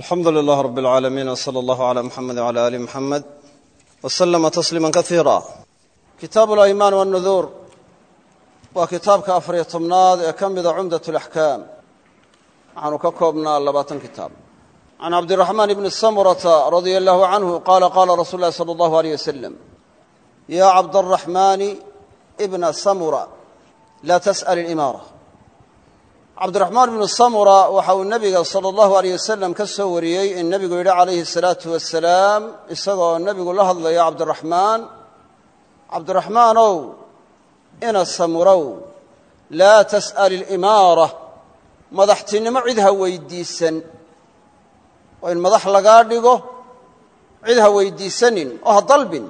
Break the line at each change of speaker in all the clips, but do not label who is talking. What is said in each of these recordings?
alxamdu lilah rab اlcaalamiin wsala allahu cala muxamed wcala ali muxamed wslama tasliima kaiira kitaabu alaymaan wاnnuduur waa kitaabka afariyo tobnaad ee ka mida cumdat اlaxkaam waxaanu ka koobnaa labaatan kitaab can cabdiraxmaan ibni samurata radia allahu canhu qaala qaala rasuul lahi sala allahu aleyh wasalam ya cabdaraxmaani bna samura laa tas'al ilimaara cabdiraxmaan ibnu samura waxa uu nebiga sala allahu aleyh wasalam ka soo wariyey in nebigu yidhi calayhi asalaatu wasalaam isagoo nebigu la hadlaya cabdiraxmaan cabdiraxmaanow ina samurow laa tas'al ilimaara madaxtinimo cid ha weydiisan. Oo in madax lagaa dhigo cid ha weydiisanin oo ha dalbin.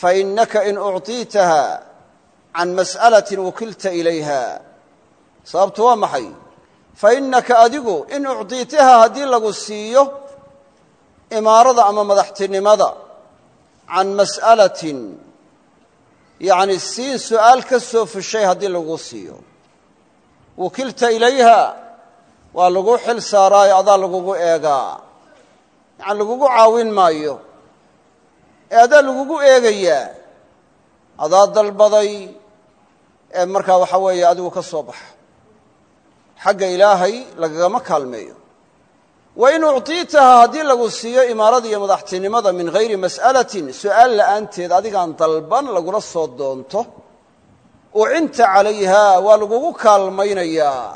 Fainaka in ucطiitaha can mas'alatin wukilta ilayha sababtu waa maxay? Fainaka adigu in ucطiitaha haddii lagu siiyo imaarada ama madaxtinimada can mas'alatin yacni siin su'aal ka soo fushay haddii lagu siiyo. Wukilta ilayha waa lagu xil saaraayo adaa lagugu eegaa. Yacani lagugu caawin maayo. Ee adaa lagugu eegayaa adaa dalbaday ee markaa waxaa weeye adigu ka soo baxa xagga ilaahay lagagama kaalmeeyo. Wa in ucطiitaha haddii lagu siiyo imaarada iyo madaxtinimada min hayri mas'alatin su'aal la'aanteed adigaan dalban lagula soo doonto ucinta calayha waa lagugu kaalmaynayaa.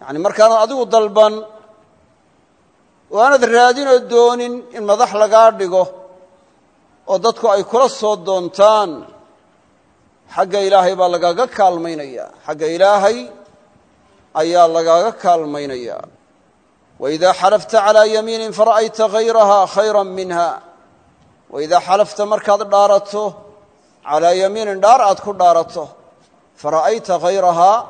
Yacni markaanad adigu dalban oo aanad raadinoo doonin in madax lagaa dhigo oo dadku ay kula soo doontaan xagga ilaahay baa lagaaga kaalmaynayaa. Xagga ilaahay ayaa lagaaga kaalmaynayaa waidaa xalafta calaa yamiinin fara'ayta hayraha khayra minha. Waidaa xalafta markaad dhaarato calaa yamiinin dhaar aad ku dhaarato fara'ayta hayrahaa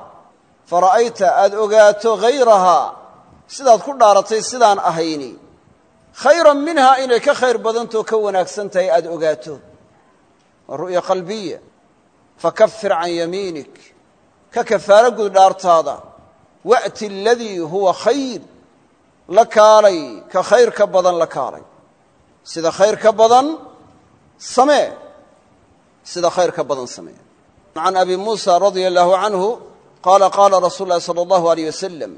fara'ayta aada ogaato hayrahaa sidaad ku dhaaratay sidaan ahayni. Khayran minha inay ka khayr badantao ka wanaagsan tahay aada ogaato. Waa ru'ya qalbiya fakafir can yamiinik ka kafaaro gud dhaartaada wa'ti aladii huwa khayr. La kaalay ka khayr ka badan la kaalay. Sida khayr ka badan samee. Sida khayr ka badan samee. Can abi muusa radia allahu canhu qaala qaala rasuulu llahi sala allahu aleyh wasalam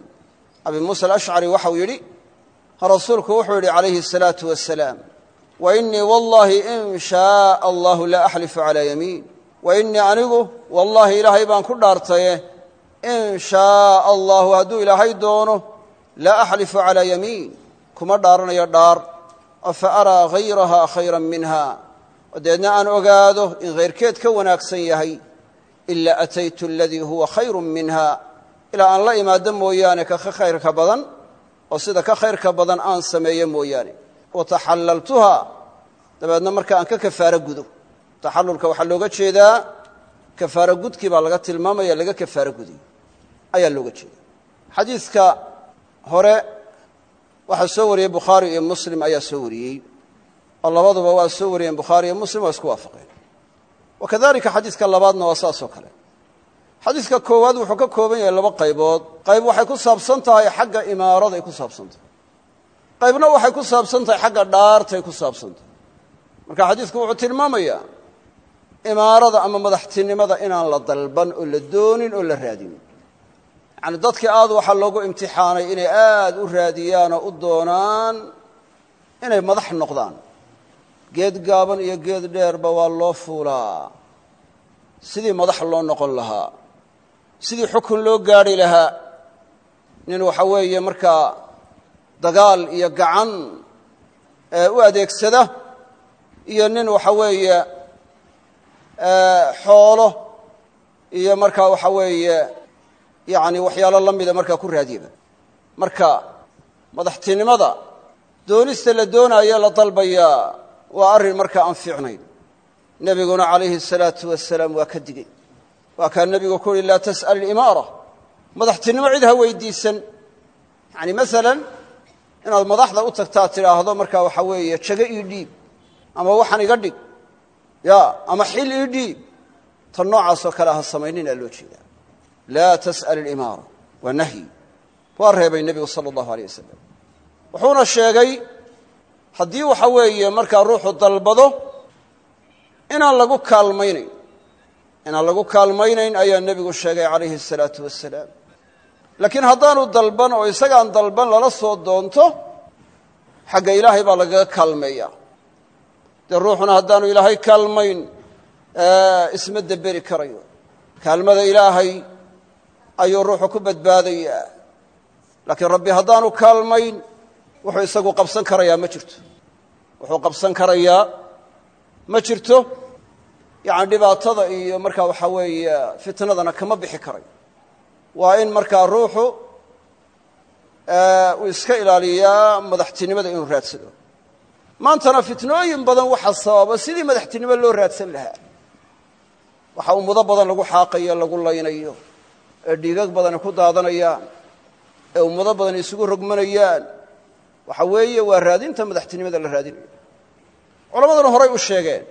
abi muusa alashcari waxau yidhi rasuulku wuxuu yidhi calayhi asalaatu wasalaam wa innii wallahi in shaaa allahu laa axlifu calaa yamiin. Wa innii anigu wallaahi ilaahay baan ku dhaartaye in shaaa allahu hadduu ilaahay doono laa axlifu calaa yamiin. Kuma dhaaranayo dhaar. Oo fa araa hayraha khayran minha? Oo deedna aan ogaado in khayrkeed ka wanaagsan yahay. Ilaa ataytu aladii huwa khayru minha. Ilaa aan la imaado mooyaane ka ka khayrka badan oo sida ka khayrka badan aan sameeyo mooyaane. Wataxallaltuha dabeedna marka aan ka kafaaro gudo. Taxallulka waxaa looga jeedaa kafaaro gudkii baa laga tilmaamaya laga guday ayaa looga jeeda xadiidka hore waxaa soo wariyey bukhaari iyo muslim ayaa soo wariyey oo labaduba waa soo wariyeen bukhaari iyo muslim waa isku waafaqeen. Wa kadalika xadiidka labaadna waa saas oo kale. Xadiidka koowaad wuxuu ka kooban yahay laba qaybood. Qayb waxay ku saabsan tahay xagga imaaraday ku saabsan tahay. Qaybna waxay ku saabsan tahay xagga dhaartay ku saabsan tahay. Marka xadiidku wuxuu tilmaamayaa imaarada ama madaxtinimada inaan la dalban oo la doonin oo la raadin yacani dadkii aad waxaa loogu imtixaanay inay aad u raadiyaan oo u doonaan inay madax noqdaan. Geed gaaban iyo geed dheerba waa loo fuulaa. Sidii madax loo noqon lahaa sidii xukun loo gaadhi lahaa nin waxa weeye markaa dagaal iyo gacan u adeegsada iyo nin waxa weeye xoolo iyo markaa waxa weeye yacni waxyaalo la mida markaa ku raadiyaba marka madaxtinimada doonista la doonaayo la dalbayaa waa arrin markaa aan fiicnayn. Nebiguna calayhi asalaatu wasalaam waa ka digey waa kaa nebigu ku uhi laa tas'al ilimaara madaxtinimo cid ha weydiisan. Yacni masalan inaad madaxda u tagtaa tidhaahdo markaa waxaa weeye jago ii dhiib ama waxaan iga dhig ya ama xil ii dhiib tan noocaasoo kale ha samayninaa loo jeedaa laa tas'al ilimaara waa nahyi. Waa reebay nebigu sala allahu aleyh wasalam wuxuuna sheegay haddii waxa weeye markaa ruuxu dalbado inaan lagu kaalmaynayn. Inaan lagu kaalmaynayn ayaa nebigu sheegay calayhi asalaatu wasalaam laakiin haddaanu dalban oo isagaan dalban lala soo doonto xagga ilaahay baa lagaga kaalmeeya dee ruuxuna haddaanu ilaahay kaalmayn isma deberi karayo. Kaalmada ilaahay ayuu ruuxu ku badbaadayaa. Laakiin rabbi haddaanu kaalmayn wuxuu isagu qabsan karayaa ma jirto. Wuxuu qabsan karayaa ma jirto. Yacani dhibaatada iyo markaa waxaa weeye fitnadana kama bixi karayo waa in markaa ruuxu uu iska ilaaliyaa madaxtinimada inuu raadsado. Maantana fitnooyin badan waxaa sababa sidii madaxtinimo loo raadsan lahaa. Waxaa umudo badan lagu xaaqayo lagu laynayo ee dhiigag badani ku daadanayaan ee ummado badan isugu rogmanayaan. Waxa weeye waa raadinta madaxtinimada la raadinayo. Culammaduna horay u sheegeen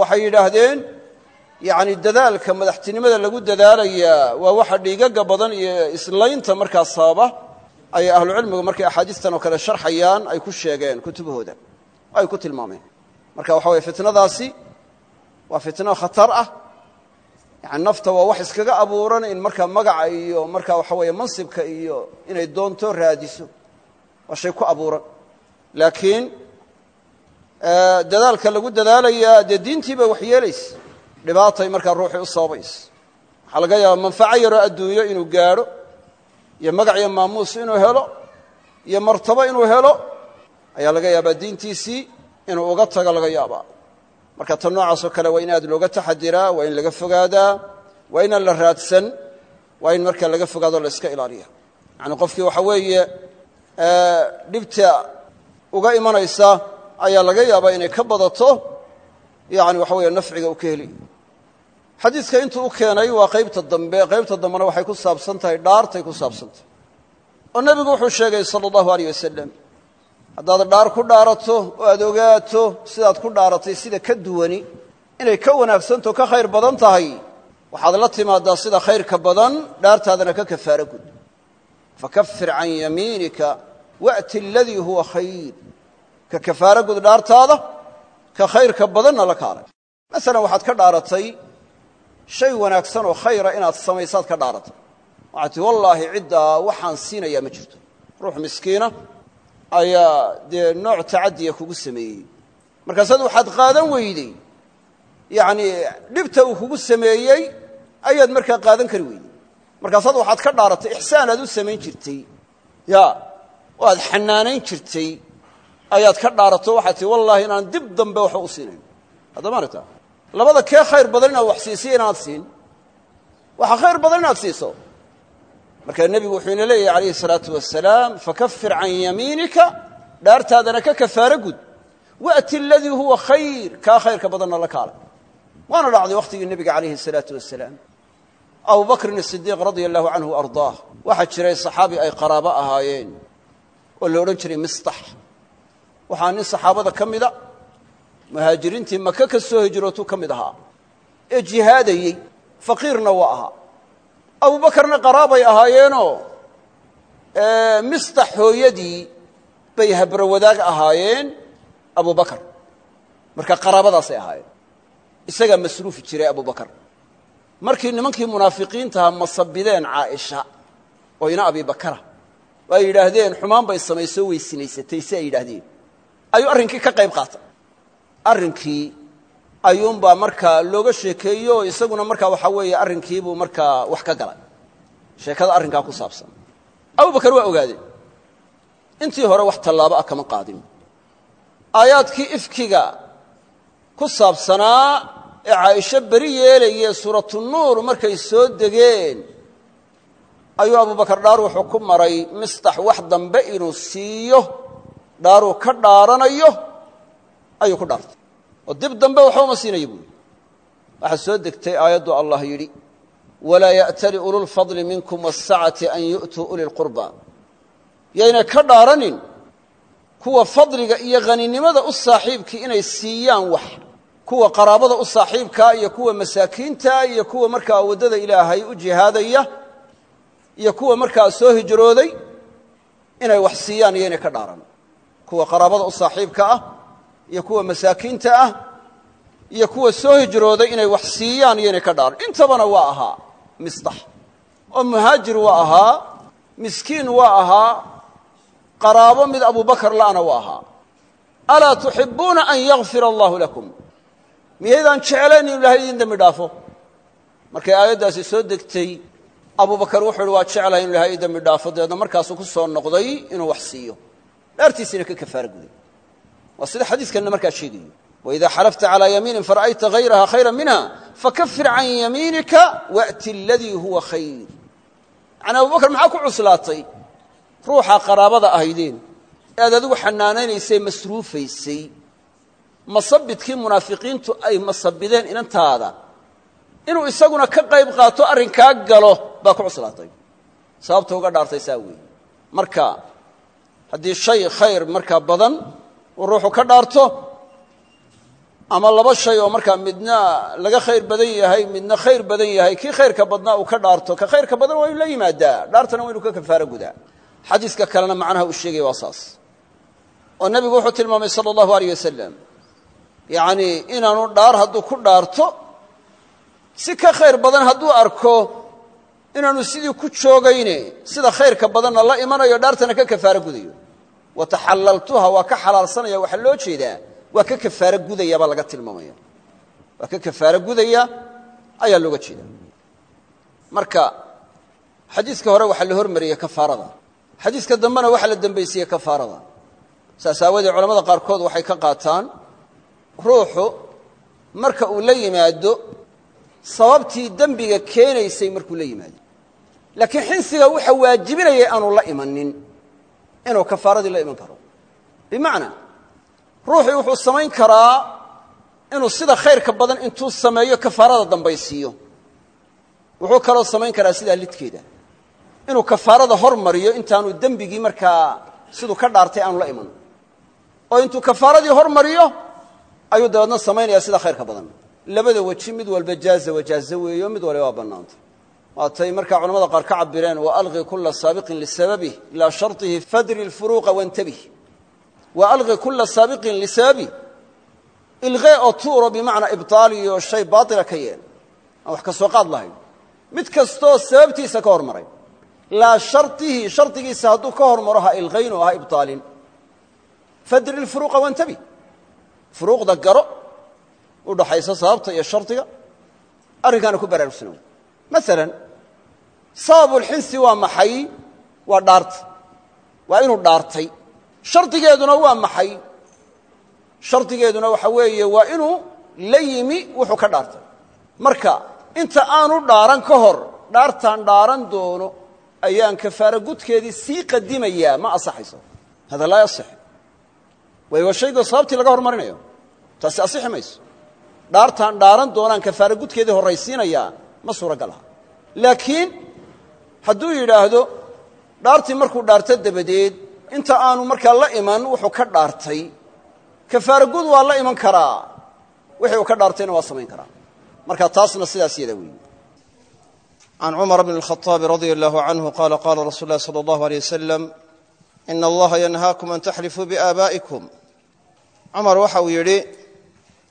waxay yidhaahdeen yacni dadaalka madaxtinimada lagu dadaalayaa waa waxa dhiigaga badan iyo islaynta markaa sababa ayay ahlucilmigu markay axaadiistan oo kale sharxayaan ay ku sheegeen kutubahooda ay ku tilmaameen. Marka waxa weye fitnadaasi waa fitno khatar ah yani nafta waa wax iskaga abuuran in markaa magaca iyo markaa waxa weeye mansibka iyo inay doonto raadiso. Waa shay ku abuuran. Laakiin dadaalka lagu dadaalayaa dee diintii wax yeelaysa dhibaatay markaa ruuxii u sababaysa waxaa laga yaabaa manfaco yaroo adduunyo inuu gaadho iyo magac iyo maamuus inuu helo iyo martabo inuu helo. Ayaa laga yaabaa diintiisii inuu uga tago laga yaabaa marka tan noocaasoo kale waa in looga taxadiraa waa in laga fogaadaa waa inaan la raadsan waa in markaa laga fogaado la iska ilaaliya. Yani qofkii waxa weeye dhibta uga imanaysa ayaa laga yaabaa inay ka badato yani waxa weeye nafciga uu ka heli. Xadiidka intuu u keenay waa qaybta dambe qaybta dambena waxay ku saabsan tahay dhaartay ku saabsan tahay oo nebigu wuxuu sheegay sala allahu aleyh wasalam haddaad dhaar ku dhaarato oo aad ogaato sidaad ku dhaaratay sida ka duwani inay ka wanaagsanto ka khayr badan tahay waxaad la timaadaa sida khayrka badan dhaartaadana ka kafaaro gud. Fakafir can yamiinika wa'ti aladii huwa khayr. Ka kafaaro gud dhaartaada ka khayrka badanna la kaalay masalan waxaad ka dhaaratay shay wanaagsan oo khayra inaad samaysaad ka dhaaratay waxaad tii wallaahi ciddaa waxaan siinayaa ma jirto. Ruux miskiina ayaa dee nooc tacadiya kugu sameeyey. Markaasaad waxaad qaadan weyday yacnii dhibta uu kugu sameeyey ayaad markaa qaadan kari weyday markaasaad waxaad ka dhaaratay ixsaan aad u samayn jirtay. Ya oo aad xanaanayn jirtay. Ayaad ka dhaarato waxaad tii wallaahi inaan dib dambe waxba u siinayn. Haddama aragta? Labada kee khayr badan inaad wax siisiyo inaad siin. Waxaa khayr badan inaad siiso markaa nebigu wuxuu ina leeyahy calayhi salaatu wasalaam fakafir can yamiinika dhaartaadana ka kafaaro gud. Wa'ti aladii huwa khayr. Kaa khayrka badanna la kaalay. Waana dhacday wakhtigii nebiga calayhi salaatu wasalaam abu bakrin allahu canhu ardaah waxaa jiray saxaabi ay qaraabo ahaayeen oo la odhan jiray mistax. Waxaa nin saxaabada ka mida muhaajiriintii maka ka soo hijrootuu ka mid ahaa ee jihaadayey faqiirna waa ahaa abubakarna qaraabay ahaayeenoo mistax hooyadii bay habrawadaag ahaayeen abubakar marka qaraabadaasay ahaayeen. Isagaa masruufi jiray abubakar markii nimankii munaafiqiintaha masabideen caaisha oo ina abibakara ay yidhaahdeen xumaan bay samaysoo weysinaysatay si ay yidhaahdeen. Ayuu arrinkii ka qayb qaatay. Arrinkii ayuunbaa markaa looga sheekeeyo isaguna markaa waxaa weeye arrinkiibuu markaa wax ka galay. Sheekada arrinkaa ku saabsan. Abubakar waa ogaadeen intii hore wax tallaabo ah kama qaadin. Aayaadkii ifkiga ku saabsanaa ee caaisho beri yeelaye suuratunuur markay soo degeen ayuu abubakar dhaar wuxuu ku maray mistax wax dambe inuu siiyo dhaaruu ka dhaaranayo ayuu ku dhaartay oo dib dambe waxba uma siinaya buuri waxaa soo degtay aayaddu allah yidhi walaa ya'tali ululfadli minkum waasacati an yu'tuu uli lqurba yaynay ka dhaaranin kuwa fadliga iyo haninimada u saaxiibkii inay siiyaan wax kuwa qaraabada u saaxiibkaa iyo kuwa masaakiinta iyo kuwa markaa waddada ilaahay u jihaadaya iyo kuwa markaa soo hijrooday inay wax siiyaan iyo inay ka dhaaran kuwa qaraabada u saaxiibka ah iyo kuwa masaakiinta ah iyo kuwa soo hijrooday inay wax siiyaan iyo inay ka dhaaran intabana waa ahaa misdax. Oo muhaajir waa ahaa miskiin waa ahaa qaraabo mid abubakar la'na waa ahaa. Alaa tuxibuuna an yakfira allahu lakum? Miyaydaan jeclayn inu ilahay idin dembi dhaafo? Markay aayaddaasi soo degtay abubakar wuxuu uhi waa jeclahay inu ilahay ii dembi dhaafo? Dabeedna markaasuu ku soo noqday inuu wax siiyo. Dhaartiisina ka kafaara guday waa sida xadiiskanna markaa sheegayo. Waidaa xalafta calaa yamiinin fara'ayta hayraha khayra minha fakafir can yamiinika wa'ti aladii huwa khayr. Yacni abubakar maxaa ku cuslaatay? Ruuxa qaraabada ahaydeen. Ee aad adigu xanaanaynaysay masruufaysay masabidkii munaafiqiintu ay masabideen inantaada. Inuu isaguna ka qayb qaato arrinkaa galo baa ku cuslaatay. Sababta uga dhaartay saa weeye. Marka haddii shay khayr markaa badan uu ruuxu ka dhaarto ama laba shay oo markaa midna laga khayr badan yahay midna khayr badan yahay kii khayrka badnaa uu ka dhaarto. Ka khayrka badan waa la yimaadaa. Dhaartana waa ka kafaaro gudaa. Xadiiska kalena macnaha uu sheegaya waa saas. Oo nebigu wuxuu tilmaamay sala allahu aleyh wasalam inaanu dhaar hadduu ku dhaarto si ka khayr badan hadduu arko inaanu sidii ku joogayne sida khayrka badanna la imanayo dhaartana ka kafaaro gudayo wa taxallaltuha waa ka xalaalsanaya waxaa loo jeedaa waa ka kafaaro gudaya baa laga tilmaamaya. Waa ka kafaaro gudaya ayaa looga jeeda marka xadiiska hore waxaa la hormariyey kafaarada. Xadiiska dambena waxaa la dembaysiiyey kafaarada. Saas aawadeed culamada qaarkood waxay ka qaataan ruuxu marka uu la yimaado sababtii dembiga keenaysay markuu la yimaado. Laakiin xinsiga waxa waajibinayay aanu la imanin inuu kafaaradii la iman karo. Bimacnaa ruuxii wuxuu samayn karaa inuu sida khayrka badan intuu sameeyo kafaarada dambaysiiyo. Wuxuu kaloo samayn karaa sidaa lidkeeda. Inuu kafaarada hormariyo intaanu dembigii markaa siduu ka dhaartay aanu la iman. Oo intuu kafaaradii hormariyo ayuu dabeedna samaynaya sida khayrka badan. Labada weji mid walba jaaza wajaaze weeyo mid waliba waa bannaantay waatay markaa culamada qaar ka cabireen waalqi kula saabiqin lisababih ilaa sharihi fadri lfuruuqa wantabih waalqi kula saabiqin lisababih ilqee oo tuuro bimacnaa ibtaaliyo shay baatila ka yeel. Aan wax ka soo qaad lahayn. Mid kastoo sababtiisa ka hormaray. Laa sharihi shardigiisa hadduu ka hormaro ha ilqayn oo ha ibaalin fadri lfuruuqa wantabih furuuqda garo udhaxaysa sababta iyo shardiga arrinkana ku baraarugsanaaw maalan sababulxinsi waa maxay? Waa dhaarta waa inuu dhaartay. Shardigeeduna waa maxay? Shardigeeduna waxa weeye waa inuu la yimi wuxuu ka dhaartay. Marka inta aanu dhaaran ka hor dhaartaan dhaaran doono ayaan kafaara gudkeedii sii qadimayaa ma asaxayso. Hada laa yaصix waayo waa shaygoo sababtii laga hormarinayo? Taasi asixi mayso. Dhaartaan dhaaran doonaan kafaara gudkeedii horraysiinayaa ma suuragal aha. Laakiin hadduu yidhaahdo dhaartii markuu dhaarto dabadeed inta aanu markaa la iman wuxuu ka dhaartay kafaara gud waa la iman karaa wixii uu ka dhaartayna waa samayn karaa marka taasna sidaas yada weeye
can cumar bn اlkhaطaabi radia allahu canhu qala qala rasuul lahi salى اllahu alيyh wasalam ina allaha yanhaakum an taxlifuu biaabaa'ikum cumar waxa uu yidhi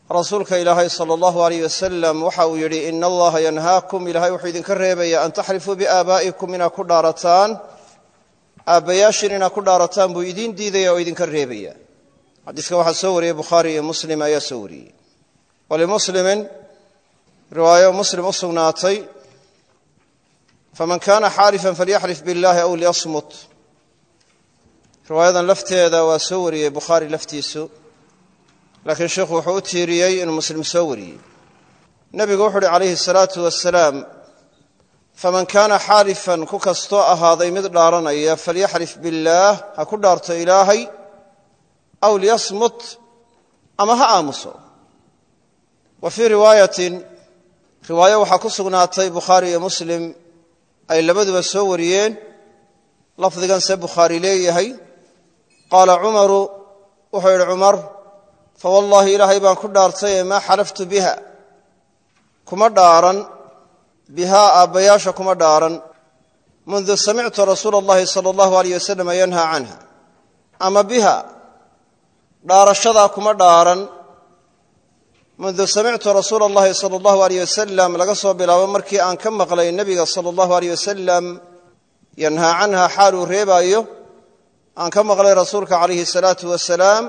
rasuulka ilaahay sala allahu aleyh wasalam waxa uu yidhi ina allaha yanhaakum. Ilaahay wuxuu idinka reebaya an taxlifuu biaabaa'ikum inaad ku dhaarataan aabbayaashin inaad ku dhaarataan buu idiin diidaya oo idinka reebaya xadiiskan waxaa soo wariyey bukhaari iyo muslim ayaa soo wariyey. Walimuslimin riwaayo muslim u sugnaatay faman kaana xaalifa falyaxlif biاllahi aw liyasmut. Riwaayadan lafteeda waa soo wariyey bukhaari laftiisu laakiin sheikhu wuxuu u tiiriyey inuu muslim soo wariyey. Nebigu wuxu uhi calayhi asalaatu wasalaam faman kaana xaalifan ku kastoo ahaaday mid dhaaranaya falyaxlif billaah ha ku dhaarto ilaahay aw liyasmut ama ha aamuso. Wa fii riwaayatin riwaayo waxaa ku sugnaatay bukhaari iyo muslim ay labaduba soo wariyeen. Lafdigan see bukhaari leeyahay. Qaala cumaru wuxuu yidhi cumar fawallaahi ilaahay baan ku dhaartay ee maa xalaftu biha kuma dhaaran bihaa aabbayaasha kuma dhaaran mundu samictu rasuula allahi sala allahu aleyh wasalama yanhaa canha ama biha dhaarashadaa kuma dhaaran mundu samictu rasuula allahi sala allahu aleyh wasalam laga soo bilaabo markii aan ka maqlay nebiga sala allahu aleyh wasalam yanhaa canha xaaluu reebaayo aan ka maqlay rasuulka calayhi salaatu wasalaam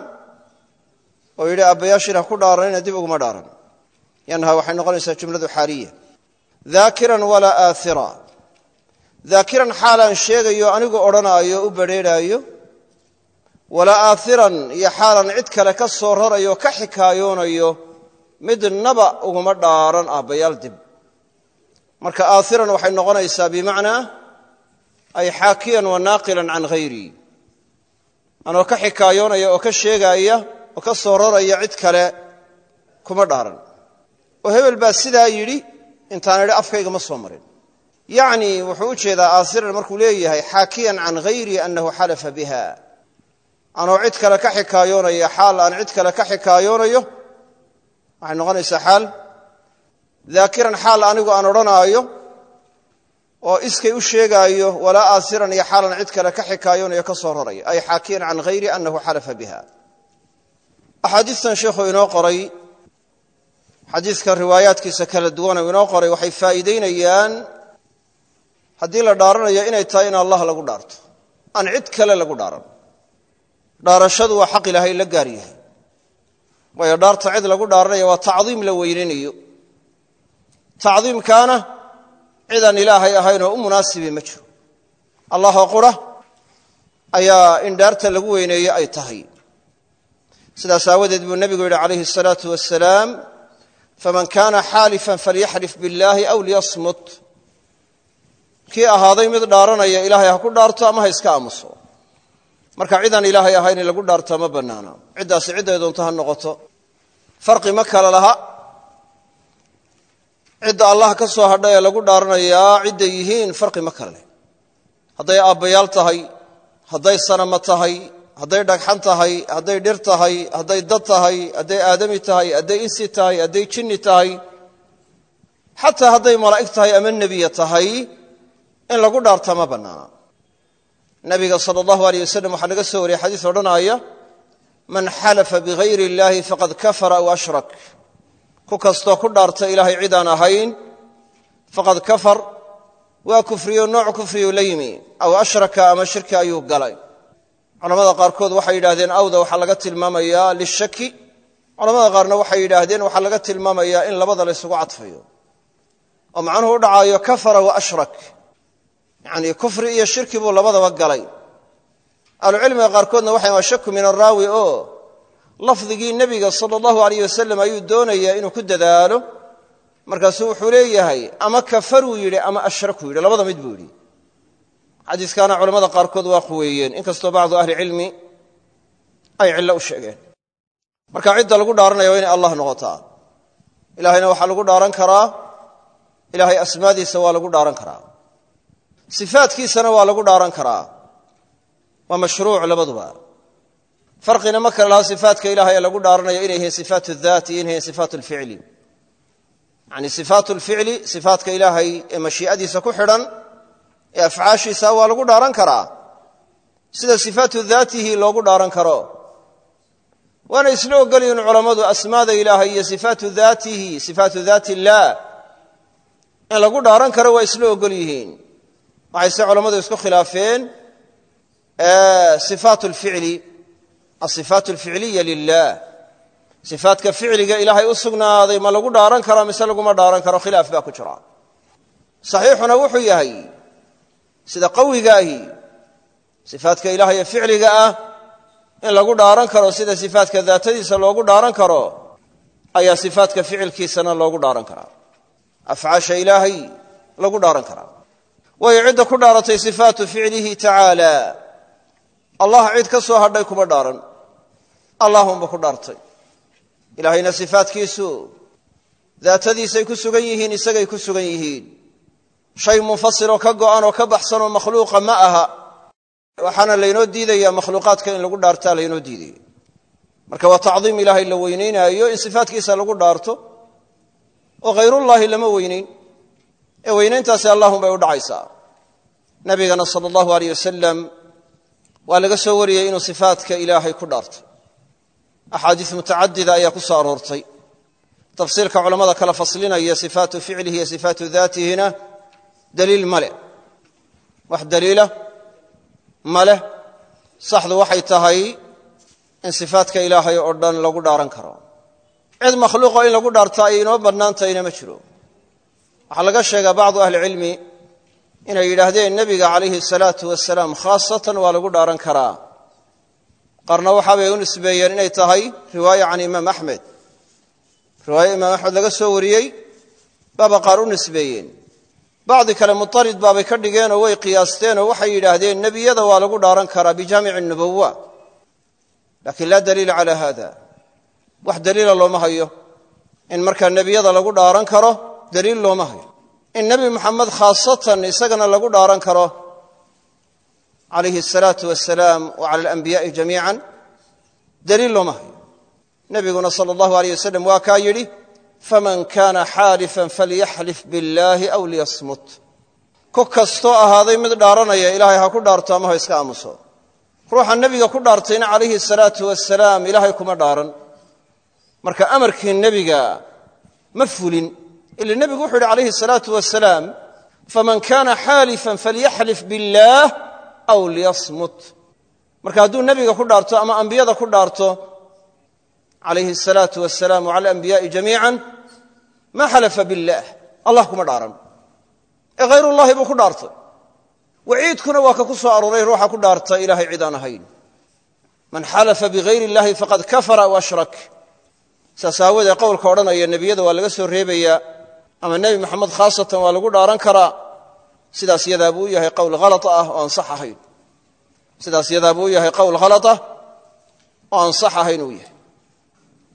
oo yidhi aabbayaashiin ha ku dhaaranina dib uguma dhaaran. Yanhaa waxay noqonaysaa jumladu xaaliya. Daakiran walaa aahira daakiran xaalaan sheegayo anigu odhanaayo u badrheerhaayo walaa aathiran iyo xaalan cid kale ka soo rarayo ka xikaayoonayo midnaba uguma dhaaran aabbayaal dib. Marka aathiran waxay noqonaysaa bimacnaa ay xaakiyan wa naaqilan can hayrii anoo ka xikaayoonaya oo ka sheegaaya oo ka soo raraya cid kale kuma dhaaran. Oo hebel baa sidaa yidhi intaan idhi afkayga ma soo marin. Yacni wuxuu u jeedaa aasiran markuu leeyahay xaakiyan can hayrii annahu xalafa biha. Anoo cid kale ka xikaayoonaya xaal aan cid kale ka xikaayoonayo waxay noqonaysaa xaal. Daakiran xaal anigu aan odhanaayo oo iskay u sheegaayo walaa aasiran iyo xaalan cid kale ka xikaayoonayo ka soo raraya. Ay xaakiyan can hayri annahu xalafa biha axaadiistan sheikhu inoo qoray xadiiska riwaayaadkiisa kala duwan uu inoo qoray waxay faa'iideynayaan haddii la dhaaranayo inay tahay in allah lagu dhaarto. Aan cid kale lagu dhaaran. Dhaarashadu waa xaq ilaahay la gaar yahay. Waayo dhaarta cid lagu dhaaranaya waa tacdiim la weynanayo tacdiimkaana cidaan ilaahay ahayn oo u munaasibi ma jiro. Allahoo qura ayaa in dhaarta lagu weyneeye ay tahay sidaas aawadeed buu nebigu yidhi calayhi asalaatu wasalaam faman kaana xaalifan falyaxlif biاllaahi aw liyasmut. Kii ahaaday mid dhaaranaya ilaahay ha ku dhaarto ama ha iska aamuso? Marka cidaan ilaahay ahayn in lagu dhaarta ma bannaana ciddaasi cidday ha noqoto. Farqi ma kale laha. Cidda allah ka soo hadha ee lagu dhaaranayaa cidday yihiin farqi ma kale leh. Hadday aabbayaal tahay hadday sanamo tahay hadday dhagxan tahay hadday dhir tahay hadday dad tahay hadday aadami tahay hadday insi tahay hadday jinni tahay xataa hadday malaa'ig tahay ama nebiya tahay in lagu dhaarta ma bannaana nabiga sala allahu aleyh wasalam waxaa laga soo wariyey xadiis odhanaya man xalafa bigayri illaahi faqad kafara aw ashrak. Ku kastoo ku dhaarta ilaahay cidaan ahayn faqad kafar waa kufriyo nooc kufriyu la yimi aw ashraka ama shirki ayuu galay culamada qaarkood waxay yidhahdeen awda waxaa laga tilmaamayaa lishaki. Culamada qaarna waxay yidhaahdeen waxaa laga tilmaamayaa in labada la ysugu cadfayo. Oo macnuhu u dhacaayo kafara wa ashrak. Yacnii kufri iyo shirki buu labadaba galay. Ahlucilmiga qaarkoodna waxay shaku min araawi oo lafdigii nebiga sala allahu alayh wasalam ayuu doonayaa inuu ku dadaalo. Markaasuu wuxuu leeyahay ama kafaruu yidhi ama ashrakuu yidhi labada mid buu yidhi xadiiskaana culamada qaarkood waa quweeyeen. Inkastoo bacdu ahlicilmi ay cillo u sheegeen. Marka cidda lagu dhaaranaya waa allah noqotaa. Ilaahayna waxaa lagu dhaaran karaa ilaahay asmaadiisa waa lagu dhaaran karaa. Sifaadkiisana waa lagu dhaaran karaa. Waa mashruuc labaduba. Farqina ma kale laha ee lagu dhaaranaya inay yihiin sifaat daat inay yihiin sifaat yani sifaat lficli sifaatka ilaahay ee mashii'adiisa ku xidhan ee afcaashiisa waa lagu dhaaran karaa. Sida sifaatu daatihi loogu dhaaran karo. Waana isla ogolyihin culammadu asmaada ilaahay iyo sifaatu daatihi sifaatu daati illaah in lagu dhaaran karo waa isla ogol yihiin waxayse culammadu isku khilaafeen sifaat lficli asifaat alficliya lilah sifaatka ficliga ilaahay u sugnaaday ma lagu dhaaran karaa mise laguma dhaaran karo khilaaf baa ku jira. Saxiixuna wuxuu yahay sida qawigaahi sifaatka ilaahay ee ficliga ah in lagu dhaaran karo sida sifaatka daatadiisa loogu dhaaran karo ayaa sifaatka ficilkiisana loogu dhaaran karaa. Afcaasha ilaahay lagu dhaaran karaa. Waayo cidda ku dhaaratay sifaatu ficlihi tacaala allah cid ka soo hadhay kuma dhaaran. Allahunba ku dhaartay. Ilaahayna sifaatkiisu daatadiisay ku sugan yihiin isagay ku sugan yihiin shay munfasiloo ka go'an oo ka baxsanoo makhluuqa ma aha. Waxaana laynoo diidayaa makhluuqaadka in lagu dhaartaa laynoo diidaya marka waa tacdiim ilaahay la weynaynaayo in sifaatkiisa lagu dhaarto oo khayrullaahi lama weynayn ee weynayntaasi allahun bay u dhacaysaa. Nabigana sala allahu aleyh wasalam waa laga soo wariyey inuu sifaatka ilaahay ku dhaartay axaadiis mutacadida ayaa ku soo aroortay. Tafsiilka culammada kala faslinaya sifaatu ficlihi daliil ma leh wax daliila ma leh saxdu waxay tahay in sifaatka ilaahay oo dhan lagu dhaaran karo. Cid makhluuqoo in lagu dhaarta ay inoo bannaantahayna ma jiro. Waxaa laga sheegaa bacdu ahlicilmi inay yidhaahdeen nebiga calayhi salaatu wasalaam khaasatan waa lagu dhaaran karaa. Qaarna waxaabay u nisbeeyeen inay tahay riwaaya can imaam axmed. Riwaayo imaam axmed soo wariyey baaba qaar u bacdi kale mutarid baabay ka dhigeenoo way qiyaasteenoo waxay yidhaahdeen nebiyada waa lagu dhaaran karaa bijaamici nubuwa laakiin laa daliila calaa hada wax daliila looma hayo. In markaa nebiyada lagu dhaaran karo daliil looma hayo. In nebi moxamed khaasatan isagana lagu dhaaran karo calayhi asalaatu wasalaam wa cala alambiyaai jamiican daliil looma hayo. Nebiguna sala allahu aleyh wasalam waa kaa yidhi faman kaana xaalifan falyaxlif billaahi aw liyasmut. Ku kastoo ahaaday mid dhaaranaya ilaahay ha ku dhaarto ama ha iska aamuso. Ruuxa nebiga ku dhaartayna calayhi salaatu wasalaam ilaahay kuma dhaaran. Marka amarkii nebiga ma fulin. Ila nebigu wuxuu yidhi calayhi salaatu wasalaam faman kaana xaalifan falyaxlif billaah aw liyasmut. Marka hadduu nebiga ku dhaarto ama ambiyada ku dhaarto calayhi asalaatu wasalaam wacala alambiyaai jamiican ma xalafa billaah allah kuma dhaaran ee hayrullahi buu ku dhaartay waciidkuna waa ka ku soo arooray ruuxa ku dhaarta ilahay cid aan ahayn man xalafa bigayr illahi faqad kafara w ashrak saas aawoodee qowlka odhanaya nebiyada waa laga soo reebayaa ama nebi moxamed khaasatan waa lagu dhaaran karaa sidaas yadaa buu u yahay qowl hala ah oo aan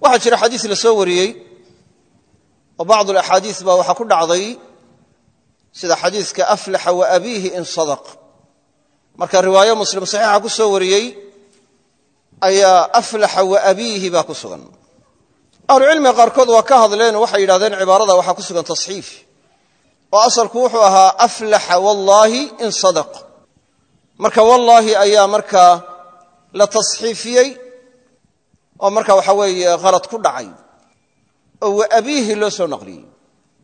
waxaa jira xadiis la soo wariyey oo bacdu alaxaadiis baa waxaa ku dhacday sida xadiiska aflaxa wa abiihi in sadaq. Marka riwaayo muslim saxiixa ku soo wariyey ayaa aflaxa wa abiihi baa ku sugan. Ahlucilmiga qaarkood waa ka hadleen waxay yidhahdeen cibaarada waxaa ku sugan tasxiif oo asalku wuxuu ahaa aflaxa wallaahi in sadaq. Marka wallaahi ayaa markaa la tasxiifiyey oo marka waxa weeye khalad ku dhacay oo wa loo soo naqliyey.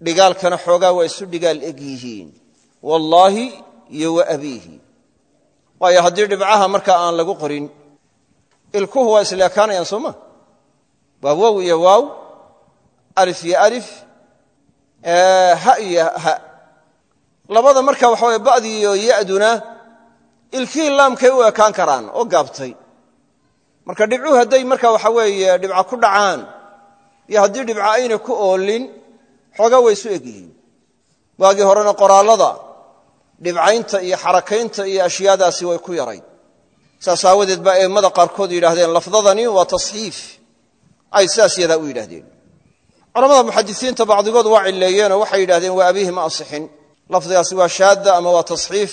Dhigaalkana xoogaa waa isu dhigaal eg yihiin. Wallaahi iyo wa abiihi. Waayo haddii dhibcaha markaa aan lagu qorin ilkuhu waa isleekaanayaan soo ma? Waa wow iyo waaw alif iyo alif ha iyo ha. Labada marka waxa weye ba'di iyo ya'duna ilkihii laamkay u ekaan karaan oo gaabtay marka dhibcuhu hadday marka waxa weeye dhibca ku dhacaan iyo haddii dhibca ayna ku oolin xoogaa way isu eg yihiin waagii horena qoraallada dhibcaynta iyo xarakaynta iyo ashyaadaasi way ku yarayd. Saas baa eemmada qaarkood yidhaahdeen lafdadani waa tasxiif. Ay sidaas u yidhaahdeen. Culamada muxadisiinta bacdigood waa cilleeyeenoo waxay yidhahdeen waa abiihi asixin lafdigaasi waa shaadda ama waa tasxiif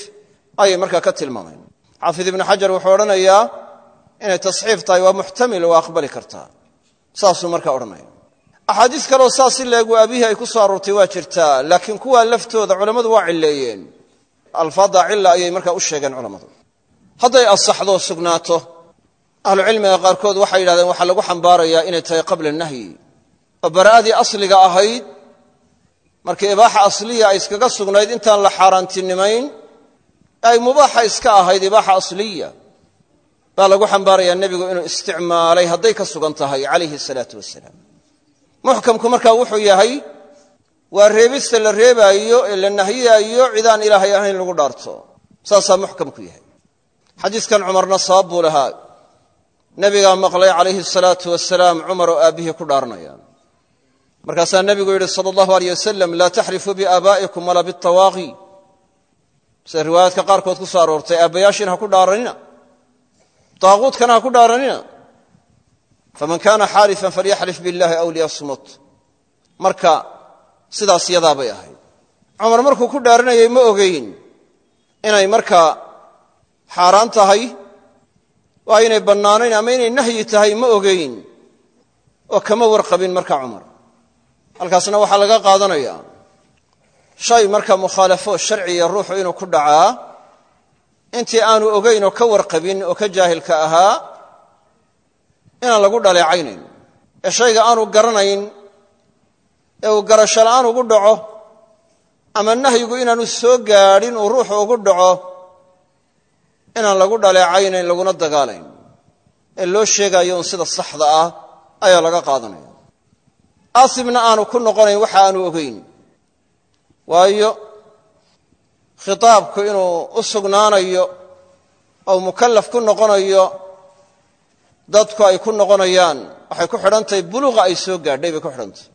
ayay markaa ka tilmaameen xaafid ibnu xajar wuxuu odhanayaa inay tasxiif tahay waa muxtamil waa aqbali kartaa saasuu markaa odhanaya axaadiis kaleoo saas leegu abiihi ay ku soo aroortay waa jirtaa laakiin kuwaa laftooda culammadu waa cilleeyeen. Alfaadda cilla ayay markaa u sheegeen culammadu. Hadday asaxdo sugnaato ahlucilmiga qaarkood waxay yidhahdeen waxaa lagu xambaarayaa inay tahay qabla nahyi. Oo bara'adii asliga ahayd. Markii ibaaxa asliya ay iskaga sugnayd intaan la xaaraantinimayn ay mubaaxa iska ahayd ibaaxa asliya baa lagu xambaarayaa nebigu inuu isticmaalay hadday ka sugan tahay calayhi salaatu wasalaam muxkamku markaa wuxuu yahay waa reebista la reebaayo ee la nahiyaayo cidaan ilaahay ahayn lagu dhaarto. Saasaa muxkamku yahay. Xadiiskan cumarna sabab buu lahaa. Nebigaa maqlay calayhi salaatu wasalaam cumar oo aabbihii ku dhaaranaya markaasaa nebigu yidhi sala allahu aleyh wasalam laa taxrifuu biaabaa'ikum walaa biاtawaaqi sida riwaayaadka qaarkood ku soo aroortay aabbayaashiina ha ku dhaaranina daaquudkana ha ku dhaaranina faman kaana xaalifan falyaxlif biاllahi aw liyasmut. Marka sidaas yadaa bay ahayd. Cumar markuu ku dhaaranayay ma ogeyn inay markaa xaaraan tahay waa inay bannaanayn ama inay nahyi tahay ma ogeyn oo kama warqabin marka cumar. Halkaasna waxaa laga qaadanayaa shay marka mukhaalafo sharciya ruuxu inuu ku dhacaa intii aanu ogayn oo ka warqabin oo ka jaahilka ahaa inaan lagu dhaleecaynayn. Ee shayga aanu garanayn ee uu garasho la'aan ugu dhaco ama nahyigu inaanu soo gaadhin uu ruuxu ugu dhaco inaan lagu dhaleecaynayn laguna dagaalayn. Ee loo sheegayo un sida saxda ah ayaa laga qaadanaya. Aasimna aanu ku noqonayn waxa aanu ogeyn. Waayo khitaabku inuu u sugnaanayo oo mukallaf ku noqonayo dadku ay ku noqonayaan waxay ku xidhantahay buluqa ay soo gaadhay bay ku xidhantahy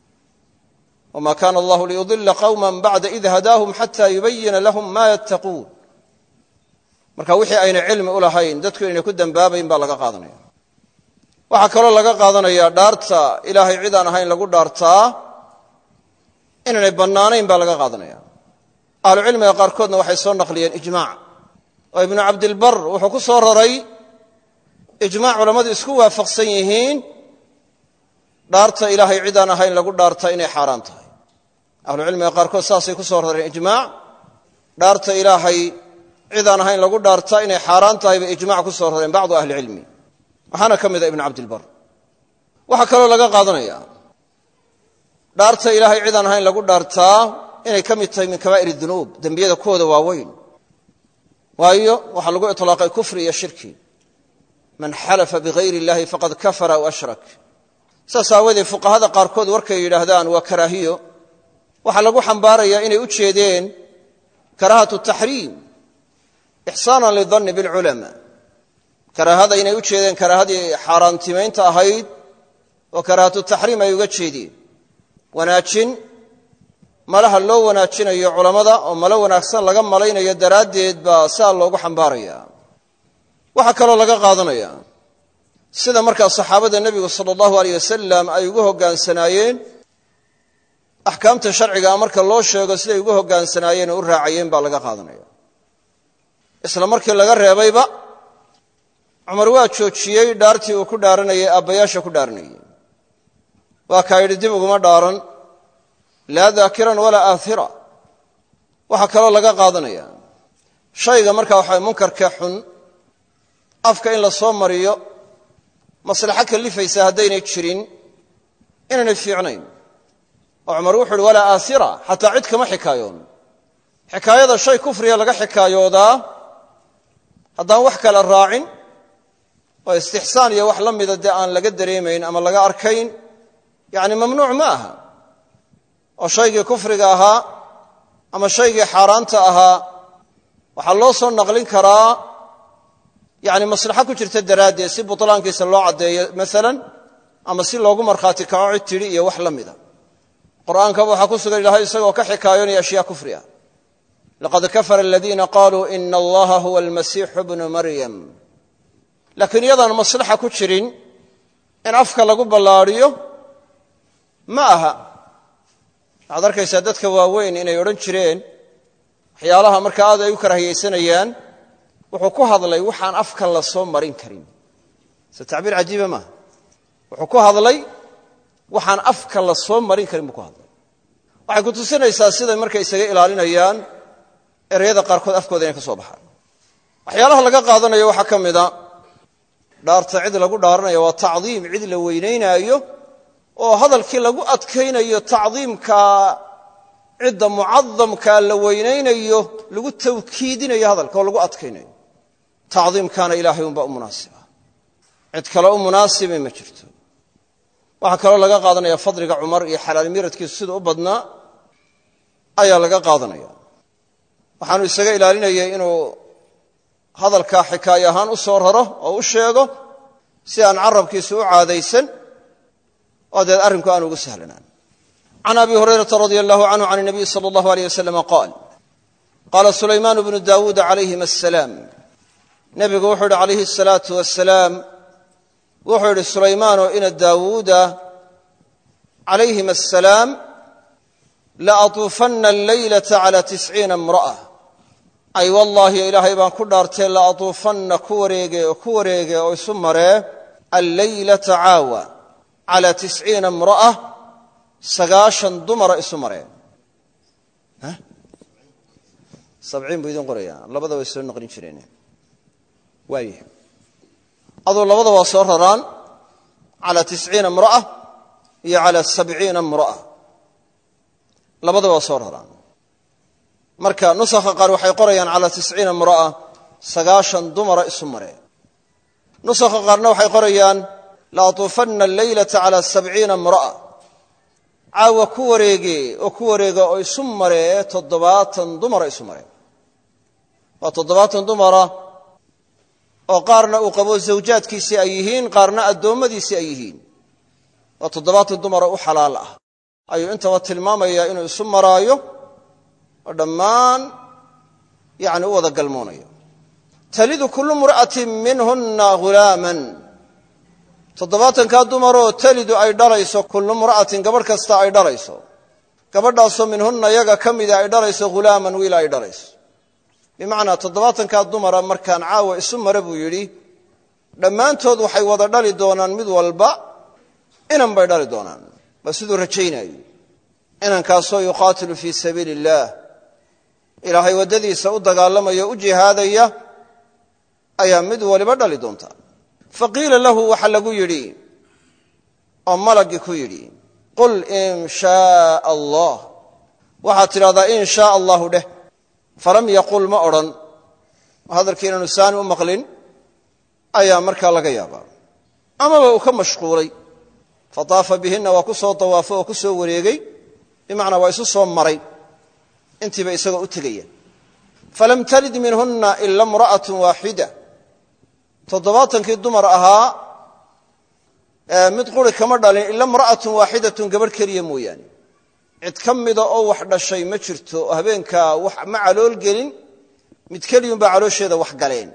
wma kana allahu liyudila qawma bacda id hadaahum xata yubayina lahum ma yattaquun. Marka wixii ayna cilmi u lahayn dadku inay ku dembaabayn baa laga qaadanaya. Waxaa kaloo laga qaadanaya dhaarta ilaahay cid aan ahayn lagu dhaartaa inaynay bannaanayn baa laga qaadanaya ahlucilmiga qaarkoodna waxay soo naqliyeen ijmac oo ibnu cabdilbar wuxuu ku soo raray ijmac culammadu isku waafaqsan yihiin dhaarta ilaahay cid aan ahayn lagu dhaartaa inay xaaraan tahay. Ahlucilmiga qaarkood saasay ku soo rareen ijmac dhaarta ilaahay cid aan ahayn lagu dhaartaa inay xaaraan tahay bay ijmac ku soo rareen bacdu ahlicilmi. Waxaana ka mida ibnu cabdilbar. Waxaa kaloo laga qaadanaya dhaarta ilaahay cid aan ahayn lagu dhaartaa inay ka mid tahay min kabaa'ir dunuub dembiyada kuwooda waaweyn waayo waxaa lagu itlaaqay kufri iyo shirki. Man xalafa bigayr illahi faqad kafara aw ashrak. Saas aawadeed fuqahada qaarkood warkay yidhaahdaan waa karaahiyo. Waxaa lagu xambaarayaa inay u jeedeen karaahatu taxriim ixsaanan lidanni bilculamaa karaahada inay u jeedeen karaahadii xaaraantimaynta ahayd oo karaahatu taxriim ay uga jeedeen. Wanaajin malaha loo wanaajinayo culammada oo malo wanaagsan laga malaynayo daraaddeed baa saa loogu xambaaraya. Waxaa kaloo laga qaadanaya sida markaa saxaabada nebigu sala allahu aleyh wasalam ay ugu hoggaansanaayeen axkaamta sharcigaa marka loo sheego siday ugu hoggaansanaayeen oo u raacayeen baa laga qaadanaya. Isla markii laga reebayba cumar waa joojiyey dhaartii uu ku dhaaranayay aabbayaasha ku dhaaranayay. Waa kaa yidhi dib uguma dhaaran laa daakiran walaa aathira waxaa kaloo laga qaadanaya shayga markaa waxaa munkarkee xun afka in la soo mariyo maslaxo kalifaysa haddaynay jirin inaynay fiicnayn. Oo cumar wuxu uhi walaa aathira xataa cid kama xikaayoon. Xikaayada shay kufriga laga xikaayoodaa haddaan wax kale raacin oo istixsaan iyo wax la mida dee aan laga dareemayn ama laga arkayn yacni mamnuuc ma aha oo shaygii kufriga ahaa ama shaygii xaaraanta ahaa waxaa loo soo naqlin karaa yacni maslaxo ku jirta daraaddeed si butlaankiisa loo caddeeyo maalan ama si loogu markhaati kaco cid tidhi iyo wax la mida. Qur'aankaba waxaa ku sugan ilahay isagoo ka xikaayoonaya ashyaa kufri ah. Laqad kafara aladiina qaluu ina allaha huwa almasiixu bnu maryam. Laakiin iyadaan maslaxa ku jirin in afka lagu ballaadhiyo ma aha waxaad arkaysaa dadka waaweyn inay odhan jireen waxyaalaha markaa aad ay u karahiyaysanayaan wuxuu ku hadlay waxaan afka la soo marin karin. Se tacbiir cajiiba maaha wuxuu ku hadlay waxaan afka la soo marin karin buu ku hadlay. Waxay ku tusinaysaa siday marka isaga ilaalinayaan ereyada qaarkood afkooda inay ka soo baxaan. Waxyaalaha laga qaadanayo waxaa ka mida dhaarta cid lagu dhaaranayo waa tacdiim cid la weynaynaayo oo hadalkii lagu adkaynayo tacdiimka cidda mucadamkaa la weynaynayo lagu tawkiidinayo hadalka oo lagu adkaynayo. Tacdiimkaana ilaahay unbaa u munaasiba. Cid kale u munaasiba ma jirto. Waxaa kaloo laga qaadanaya fadliga cumar iyo xalaal miradkiisu sida u badnaa ayaa laga qaadanaya. Waxaanu isaga ilaalinayay inuu hadalkaa xikaayo ahaan u soo raro oo u sheego si aan carabkiisu u caadaysan oo deed arrinku aan ugu sahlanaan can abi hurayrata radia allahu canhu can nabiy sala allahu aleyh wasalama qaal qaala sulaymaanu bnu daawuuda calayhim asalaam nebigu wuxuu yidhi calayhi asalaatu wasalaam wuxuu yidhi sulaymaanoo ina daawuuda calayhim asalaam laatuufanna alleylata cala tisciina imra'a. Ay wallaahi ilaahay baan ku dhaartee laatuufanna ku wareege oo ku wareege oo isu maree alleylata caawa cala tisciina imra'a sagaashan dumara isu mareen sabciin buu idin qorayaa labada soo noqlin jireen waaya aduu labada soo raraan calaa tisciina imra'a iyo calaa sabciina imra'a labadaba waa soo raraan marka nusakha qaar waxay qorayaan calaa tisciina imra'a sagaashan dumara isu mareen nusakha qaarna waxay qorayaan la atuufanna alleylata calaa sabciina imra'a. Caawa ku wareege oo ku wareega oo isu maree toddobaatan dumara isu mareen waa toddobaatan dumara oo qaarna uu qabo zawjaadkiisii ay yihiin qaarna addoommadiisii ay toddobaatan dumara u xalaal ah. Ayuu intaba tilmaamayaa inuu isu maraayo dhammaan yani wada galmoonayo. Talidu kullu mra'atin minhunna ghulaaman toddobaatankaa dumaroo talidu ay dhalayso kullu mra'atin gabadh kasta ay dhalayso. Gabadhaasoo minhunna yaga ka mida ay dhalayso ghulaaman wiil ay dhalayso. Bimacnaa toddobaatankaa dumara markaan caawa isu mare buu yidhi dhammaantood waxay wada dhali doonaan mid walba inan bay dhali doonaan. Waa siduu rajaynayo inankaasoo yuqaatilu fii sabiili illaah ilaahay waddadiisa u dagaalamaya u jihaadaya ayaa mid waliba dhali doontaa faqiila lahu waxaa lagu yidhi oo malaggii ku yidhi qul in shaaa allah. Waxaad tidhahdaa in shaaa allahu dheh. Falam yaqul ma odhan. Hadalkii inaanu saani u maqlin ayaa markaa laga yaabaa. Amaba uu ka mashquulay. Fataafa bihinna waa ku soo dawaafo oo ku soo wareegey bimacnaa waa isu soo maray. Intiiba isagoo u tegaya falam talid minhunna ila imra'atun waaxida toddobaatankii dumar ahaa mid quri kama dhalin ila imra'atun waaxidatun gabadh keliya mooyaane. Cid ka mida oo wax dhashay ma jirto oo habeenkaa wax ma calool gelin mid keliyunbaa caloosheeda wax galeen.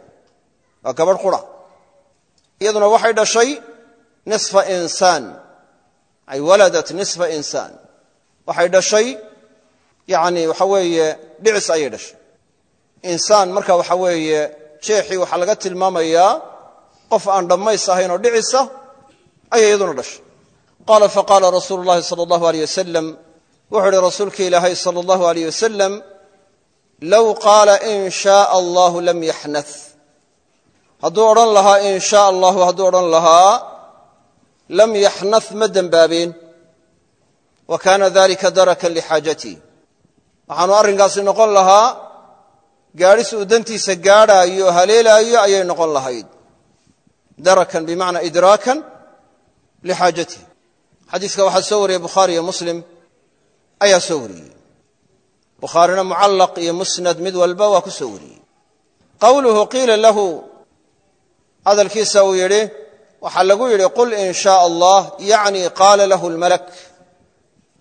Waa gabadh qura. Iyaduna waxay dhashay nisfa insaan. Ay waladat nisfa insaan. Waxay dhashay yani waxa weeye dhicis ayay dhashay. Insaan marka waxa weeye jeexii waxaa laga tilmaamayaa qof aan dhammays ahayn oo dhicisa ayay iyaduna dhashay. Qaala faqaala rasuulu llahi sala allahu aleyh wasalam wuxuu uhi rasuulka ilaahay sala allahu aleyh wasalam low qaala in shaaa allahu lam yaxnath. Hadduu odhan lahaa in shaa allahu hadduu odhan lahaa lam yaxnath ma dembaabeen wa kaana dalika darakan lixaajatii waxaanu arrinkaasi noqon lahaa gaadhis uu dantiisa gaadhaayo haleelaayo ayay noqon lahayd. Darakan bimacnaa idraakan lixaajatihi xadiiska waxaa soo wariyey bukhaari iyo muslim ayaa soo wariyey. Bukhaarina mucallaq iyo musnad mid walba waa ku soo wariyey. Qowluhu qiila lahu hadalkiisa uu yidhi waxaa lagu yidhi qul in shaaa allah yacni qaala lahu lmalak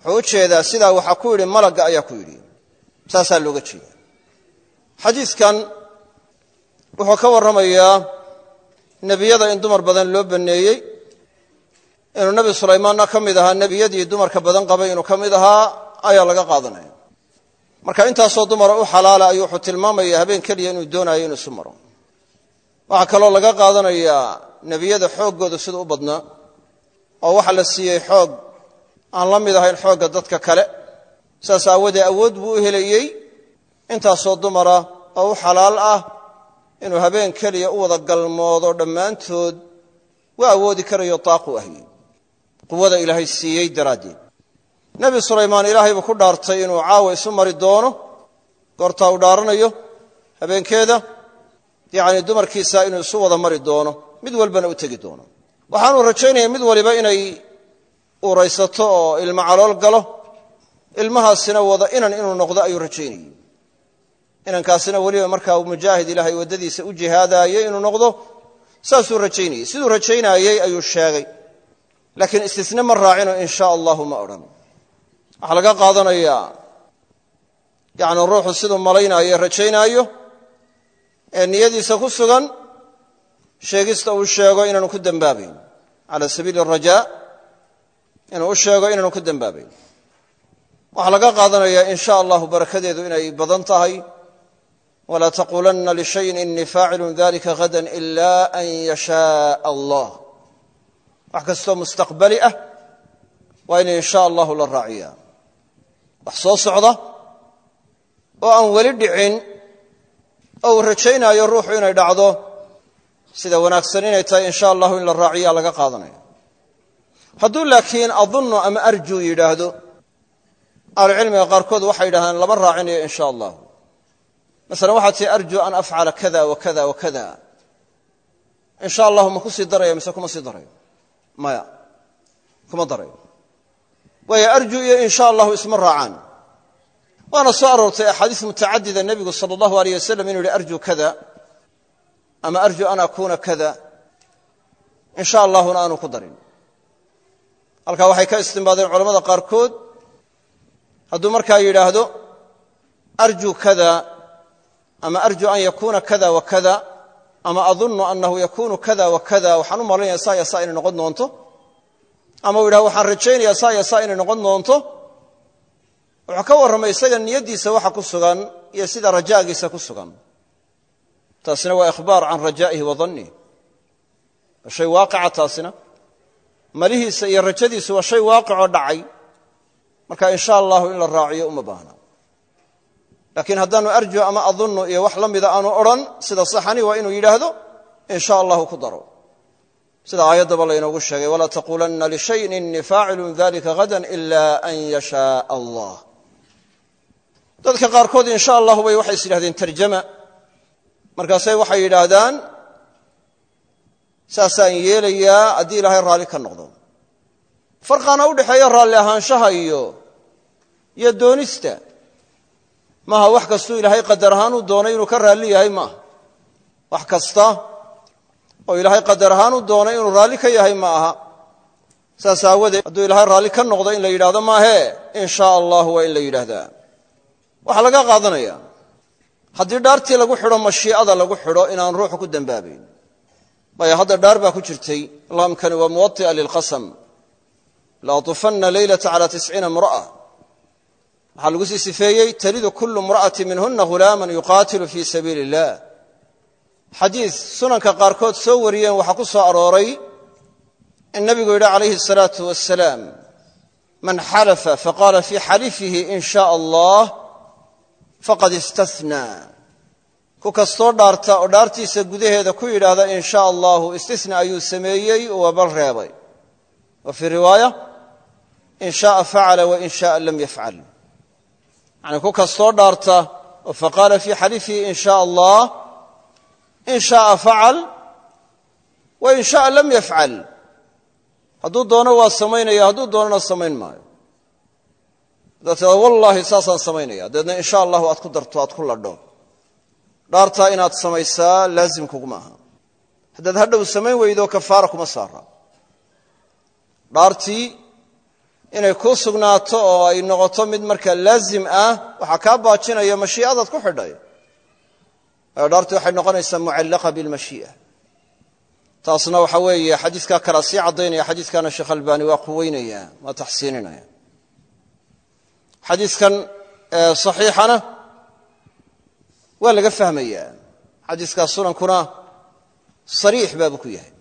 wuxuu u jeedaa sidaa waxaa ku yidhi malagga ayaa ku yidhi. Saasaa looga jeeda xadiidkan wuxuu ka warramayaa nebiyada in dumar badan loo banneeyey inuu nebi sulaymaanna ka mid ahaa nebiyadii dumarka badan qabay inuu ka mid ahaa ayaa laga qaadanaya. Marka intaasoo dumara u xalaala ayuu wuxuu tilmaamaya habeen keliya inuu doonayo inuu isu maro. Waxaa kaloo laga qaadanayaa nebiyada xooggooda sida u badnaa oo waxaa la siiyey xoog. Aan la mid ahayn xoogga dadka kale. Saas aawadee awood buu u helayey intaasoo dumara oo u xalaal ah inuu habeen keliya u wada galmoodo dhammaantood waa awoodi karayo taaqu ahyey quwada ilaahay siiyey daraaddeed. Nebi sulaymaan ilaahay buu ku dhaartay inuu caawa isu mari doono goortaa uu dhaaranayo habeenkeeda yacni dumarkiisa inuu isu wada mari doono mid walbana u tegi doono. Waxaanuu rajaynaya mid waliba inay uuraysato oo ilmo calool galo ilmahaasina wada inan inuu noqdo ayuu rajaynayey inankaasina weliba markaa uu mujaahid ilaahay waddadiisa u jihaadaayey inuu noqdo saasuu rajaynayey. Siduu rajaynaayey ayuu sheegay. Laakiin istisne ma raacino in allahu ma odhan. Waxaa laga qaadanayaa yacni ruuxu siduu malaynaayo rajaynaayo ee niyadiisa ku sugan sheegista uu sheego inaanu ku dembaabayn cala sabiili arajaa inuu u sheego inaanu ku dembaabayn waxaa laga qaadanayaa in allahu barakadeedu inay badan tahay walaa taquulanna lishayin inii faacilun dalika hadan ila an yashaaa allah wax kastoo mustaqbali ah waa in in sha allahu la raaciyaa wax soo socda oo aan weli dhicin oo uu rajaynaayo ruuxu inay dhacdo sida wanaagsan inay tahay in sha allahu in la raaciyaa laga qaadanaya hadduu laakiin adunnu ama arjuu yidhaahdo ahlucilmiga qaarkood waxay yidhahdaan lama raacinayo masalan waxaad tihi arjuu an afcala kada wa kada wa kada. In sha allahu ma ku sii daraya mise kuma sii darayo? Maya kuma darayo. Waayo arjuu iyo in sha allahu isma raacaan. Waana soo aroortay axaadiis mutacadida nebigu sala allahu aleyh wasalam inuu yihi arjuu kada ama arjuu an akuuna kada. In sha allahuna aanu ku darin. Halkaa waxay ka istimbaadeen culamada qaarkood. Hadduu markaa yidhaahdo arjuu kada ama arjuu an yakuuna kada wa kada ama adunnu annahu yakunu kada wa kada waxaan u malaynaya saa ya saa inay noqon doonto ama uu yidhahdo waxaan rajaynayaa saa ya saa noqon doonto wuxuu ka warramay isaga niyaddiisa waxa ku sugan iyo sida rajaagiisa ku sugan. Taasina waa ikhbaar can rajaa'ihi wa dannih waa shay waaqica taasina. Malihiisa iyo rajadiisu waa shay waaqicoo dhacay. Marka in sha in la raaciyo uma baahna laakiin haddaanu arju ama adunnu iyo wax la mida aanu odhan sida saxani waa inuu yidhaahdo in allahu ku daro. Sida aayaddaba laynoogu sheegay walaa taquulanna lishayin inii faacilun dalika hadan ila an yashaa allah. Dadka qaarkood in allahu bay waxay is yidhahdeen tarjama. Markaasay waxay yidhaahdaan saasaan yeelayaa haddii ilaahay raalli ka noqdo. Farqaana u dhexeeya raalli ahaanshaha iyo iyo doonista maaha wax kastuu ilaahay qadar ahaan u doonay inuu ka raalli yahay maaha. Wax kasta oo ilaahay qadar ahaan u doonay inuu raalli ka yahay ma saas aawadeed hadduu ilaahay raalli ka noqdo in la yidhahdo maahee in allahu waa in la yidhaahdaa. Waxaa laga qaadanaya haddii dhaartii lagu xidho mashii'ada lagu xidho inaan ruuxu ku dembaabayn waayo hadda dhaar baa ku jirtay laamkani waa muwaطi'a lilqasam laatufanna leylata cala tisciina imra'a waxaa lagu sii sifeeyey talidu kulu imra'ati minhuna ghulaaman yuqaatilu fii sabiili illah xadiis sunanka qaarkood soo wariyeen waxaa ku soo arooray in nabigu yidhi calayhi asalaatu wasalaam man xalafa faqaala fii xalifihi in shaa allah faqad istanaa ku kastoo dhaarta oo dhaartiisa gudaheeda ku yidhaahda in sha allahu istisna ayuu sameeyey waa bal reebay. Wa fii riwaaya in shaaa facala wain shaaa lam yafcal yani ku kastoo dhaarta oo faqaala fii xalifihi in sha allah in shaaa facal wa in shaaa lam yafcal. Hadduu doono waa samaynaya hadduu doonona samayn maayo. Haddaad tiada wallaahi saasaan samaynaya. Dabeedna in sha allahu aad ku darto aad ku ladho. Dhaartaa inaad samaysaa laazim kuguma aha. Haddaad hadhow samayn weydo kafaara kuma saara. Dhaartii inay kuu sugnaato oo ay noqoto mid markaa laazim ah waxaa kaa baajinaya mashii'adaad ku xidhay. Dhaartii waxay noqonaysaa mucallaqa bilmashii'a taasna waxa weeye xadiidkaa kalea sii caddaynaya xadiidkana sheekh albaani waa quweynaya waa taxsiininaya. Xadiidkan saxiixana waa laga fahmayaa xadiiskaas sunankuna sariix baabu ku yahay.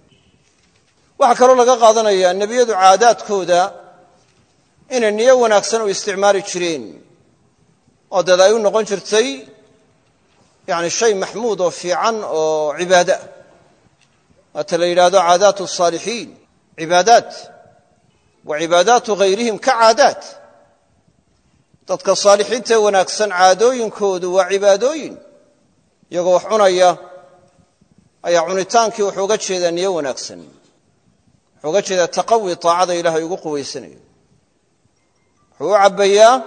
Waxaa kaloo laga qaadanayaa nebiyadu caadaadkooda inay niyo wanaagsan u isticmaali jireen oo deed ay u noqon jirtay yani shay maxmuud oo fiican oo cibaado ah waata la yidhaahdo caadaat الصaalixiin cibaadaat wa cibaadaatu hayrihim ka caadaat dadka saalixiintae wanaagsan caadooyinkoodu waa cibaadooyin iyagoo wax cunaya ayaa cunitaankii wuxuu uga jeedaa niyo wanaagsan wuxuu uga jeedaa taqawi taacada ilaahay ugu quwaysanayo wuxuu u cabbayaa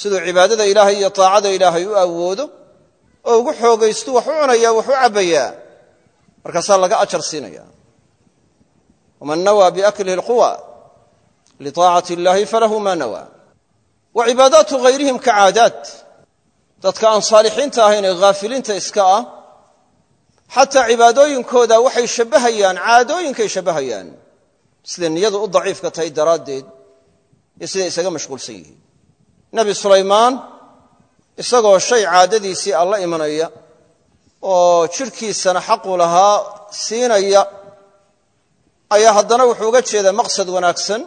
siduu cibaadada ilaahay iyo taacada ilaahay u awoodo oo ugu xoogaystu wax u cunayaa wax u markaasaa laga ajar siinaya waman nawaa biaklihi lquwa litaacati illaahi falahu maa nawaa wa cibaadaatu hayrihim ka caadaad. Dadka aan saalixiinta ahayn ee haafiliinta iska ah xataa cibaadooyinkooda waxay shabbahayaan caadooyinkay shabbahayaan. Siday niyadu u daciifka tahay daraaddeed iyo siday isaga mashquulsan yihiin. Nebi sulaymaan isagoo shay caadadiisii alla imanaya oo jidhkiisana xaqu lahaa siinaya ayaa haddana wuxuu uga jeedaa maqsad wanaagsan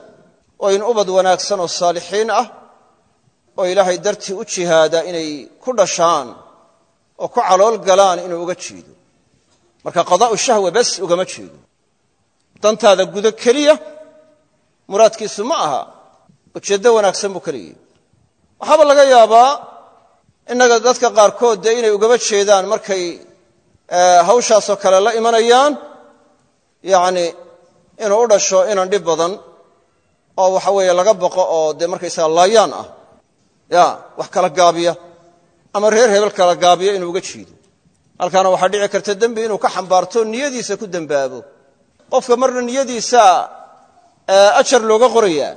oo in ubad wanaagsan oo saalixiin ah oo ilaahay dartii u jihaada inay ku dhashaan oo ku calool galaan inuu uga jeedo. Marka qadaa'u shahwa bes ugama jeedo. Dantaada gudo keliya muraadkiisu ma aha ujeeddo wanaagsan buu ka waxaaba laga yaabaa innaga dadka qaarkood dee inay ugaba jeedaan markay hawshaasoo kale la imanayaan yacni inuu u dhasho inan dhib badan oo waxa weeye laga baqo oo dee markaysaga laayaan ah. Ya wax kala gaabiya ama reer hebel kala gaabiya inuu uga jeedo. Halkaana waxaa dhici karta dembi inuu ka xambaarto niyadiisa ku dembaabo qofka marna niyadiisa ajar looga qorayaa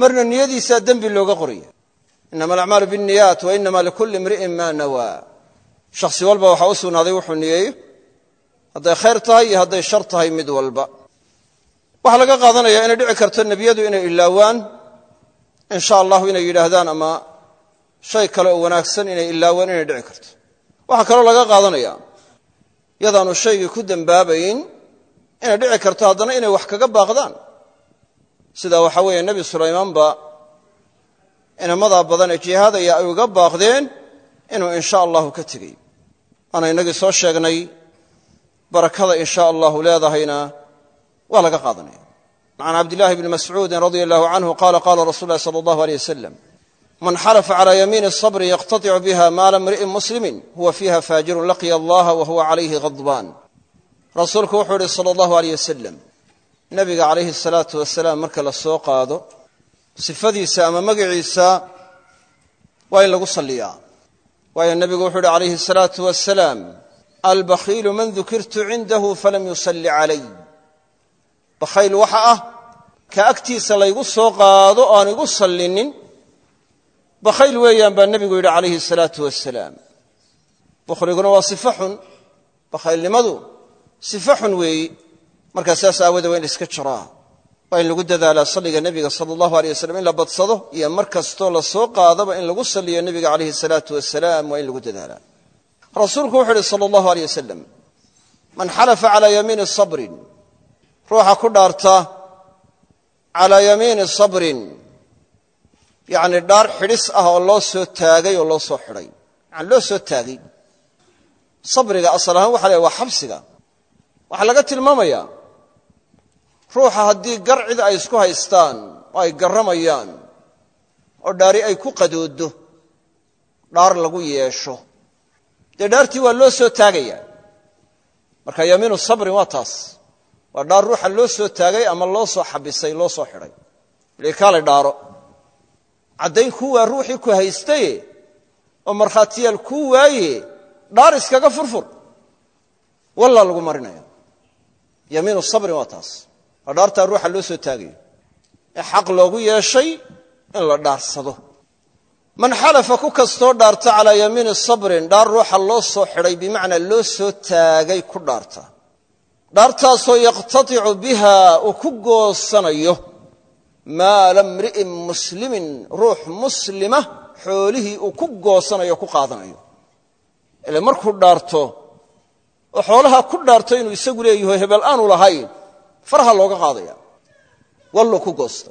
marna niyadiisa dembi looga qoraya inama alacmaalu biاniyaat wa inama likulli imri'in ma nawaa. Shakhsi walba waxaa u sugnaaday wuxuu niyeeyo hadday khayr tahay iyo hadday shar tahay mid walba. Waxaa laga qaadanayaa inay dhici karto nebiyadu inay ilaawaan in allahu inay yidhaahdaan ama shay kale oo wanaagsan inay ilaawaan inay dhici karto. Waxaa kaloo laga qaadanaya yadaanu shaygii ku dembaabayn inay dhici karto haddana inay wax kaga baaqdaan sida waxaa weeye nebi sulaymaanba inamadaa badan ee jihaadaya ay uga baaqdeen inuu in sha allahu ka tegey. Waana innagii soo sheegnay barakada in sha allahu leedahayna waa laga qaadanaya. Can cabdillahi bni mascuudin radia allahu canhu qala qala rasul lahi sala allahu aleyh wasalam man xalafa cala yamiini sabri yaqtadicu biha maala mri'in muslimin huwa fiiha faajirun laqiya allaha wa huwa calayhi ghadbaan. Rasuulku wuxuu yihi sala allahu aleyh wasalam nabiga calayhi salaatu wasalaam marka la soo qaado sifadiisa ama magaciisa waa in lagu salliyaa. Waayo nebigu wuxuu uhi calayhi salaatu wasalaam albakhiilu man dukirtu cindahu falam yusalli calay. Bakhayl waxa ah ka agtiisa laygu soo qaado o aan igu sallinin. Bakhayl weeyaan baa nebigu yidhi calayhi salaatu wasalaam. Bukhriguna waa sifo xun bakhaylnimadu sifo xun weeyi markaa saas aawadee waa in la iska jiraa waa in lagu dadaalaa salliga nebiga sala allahu aleyh wasalam in la badsado iyo mar kastoo la soo qaadaba in lagu salliyo nebiga calayhi salaatu wasalaam waa in lagu dadaalaa rasuulku wuxuu uhi sala allahu aleyh wasalam man xalafa calaa yamiini sabrin ruuxa ku dhaarta calaa yamiini sabrin yacni dhaar xidhis ah oo loo soo taagay oo loo soo xidhay. Yani loo soo taagay. Sabriga asal ahaan waxa la waa xabsiga. Waxaa laga tilmaamayaa ruuxa haddii gar cid ay isku haystaan oo ay garramayaan oo dhaari ay ku qadoodo dhaar lagu yeesho. Dee dhaartii waa loo soo taagayaa marka yamiinu sabrin waa taas. Waa dhaar ruuxa loo soo taagay ama loo soo xabisay loo soo xidhay. Likaalay dhaaro. Caddayn waa ruuxii ku haystaye oo markhaatiyaal kuu waaye dhaar iskaga furfur. Wallaa lagu marinaya yamiinu sabrin waa taas waa dhaartaa ruuxa loo soo taagayo ee xaq loogu yeeshay in la dhaarsado. Man xalafa ku kastoo dhaarta calaa yamiini sabrin dhaar ruuxa loo soo xidhay bimacnaa loo soo taagay ku dhaarta. Dhaartaasoo yaqtaticu biha uu ku goosanayo maala mri'in muslimin ruux muslima xoolihii uu ku goosanayo ku qaadanayo. Ile markuu dhaarto oo xoolaha ku dhaarto inuu isagu leeyaho hebel aanu lahayn farha looga qaadaya. Walluu ku goosta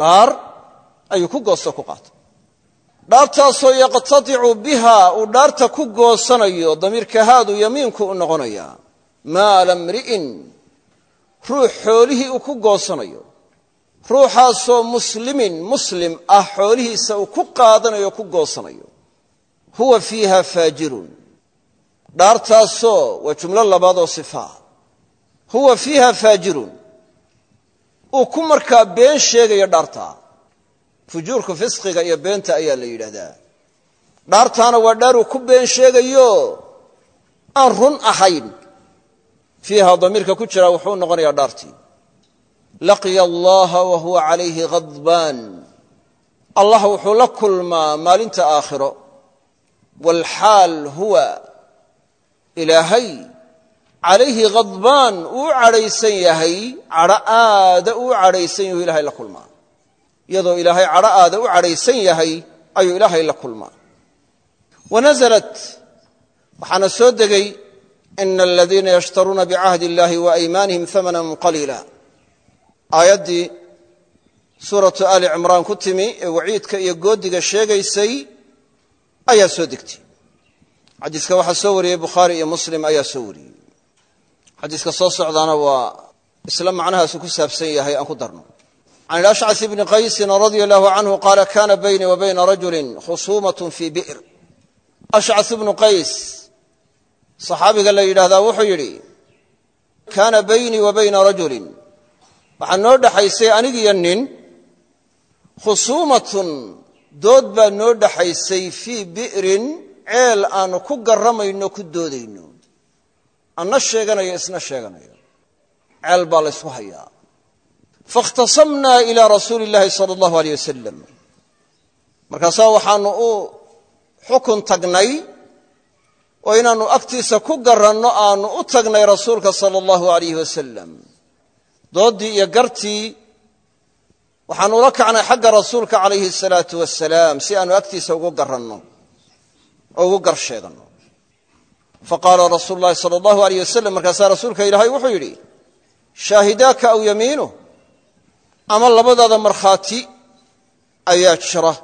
dhaar ayuu ku goosto ku qaata dhaartaasoo yaqtadicu biha uu dhaarta ku goosanayo damiirka haadu yamiinku u noqonaya maala mri'in ruux xoolihii uu ku goosanayo. Ruuxaasoo muslimin muslim ah xoolihiisa uu ku qaadanayo ku goosanayo. Huwa fiiha faajirun. Dhaartaasoo waa jumlo labaadoo sifaa huwa fiiha faajirun. Uu ku markaa been sheegayo dhaartaa fujuurka fisqiga iyo beenta ayaa la yidhaahdaa. Dhaartaana waa dhaar uu ku been sheegayo. Aan run ahayn. Fiiha damiirka ku jira wuxuu noqonayaa dhaartii laqiya allaha wa huwa calayhi khadbaan allah wuxuu la kulmaa maalinta aakhiro. Walxaal huwa calayhi khadbaan uu u cadhaysan yahay cadho aada uu cadhaysan yahu ilahay la kulmaa. Iyadoo ilaahay cadho aada u cadhaysan yahay ayuu ilaahay la kulmaa. Wa nasalat waxaana soo degay ina aladiina yashtaruuna bicahdi illahi wa aymaanihim hamanan qaliila. Aayaddii suuratu ali cimraan ku timi ee waciidka iyo goodiga sheegaysay ayaa soo degtay. Xadiiska waxaa soo wariyey bukhaari iyo muslim ayaa soo wariyey xadiiska soo socdaana waa isla macnahaasu ku saabsan yahay aan ku darno. Can ilashcas bni qaysin radia allahu canhu qaala kana baynii wa bayna rajulin khusuumat fii bi'r. Ashcas bnu qays saxaabiga la yidhaahdaa wuxuu yidhi kaana baynii wa bayna rajulin. Waxaa noo dhexaysay anigiyo nin khusuumatun dood baa noo dhexaysay fii bi'rin ceel aanu ku garramayno ku doodayno anna sheeganayo isna sheeganayo. Ceel baa laysku hayaa. Fakhtasamnaa ilaa rasuuli illaahi sala allahu aleyh wasalam markaasaa waxaannu u xukun tagnay oo inaannu agtiisa ku garanno aannu u tagnay rasuulka sala allahu alayhi wasalam dooddii iyo gartii waxaannu ula kacnay xagga rasuulka calayhi asalaatu wasalaam si aannu agtiisa ugu garanno oo ugu gar faqaala rasuulu llahi sala allahu alayh wasalam markaasaa rasuulka ilaahay wuxuu yidhi shaahidaaka aw yamiinu ama labadaada markhaati ayaa jira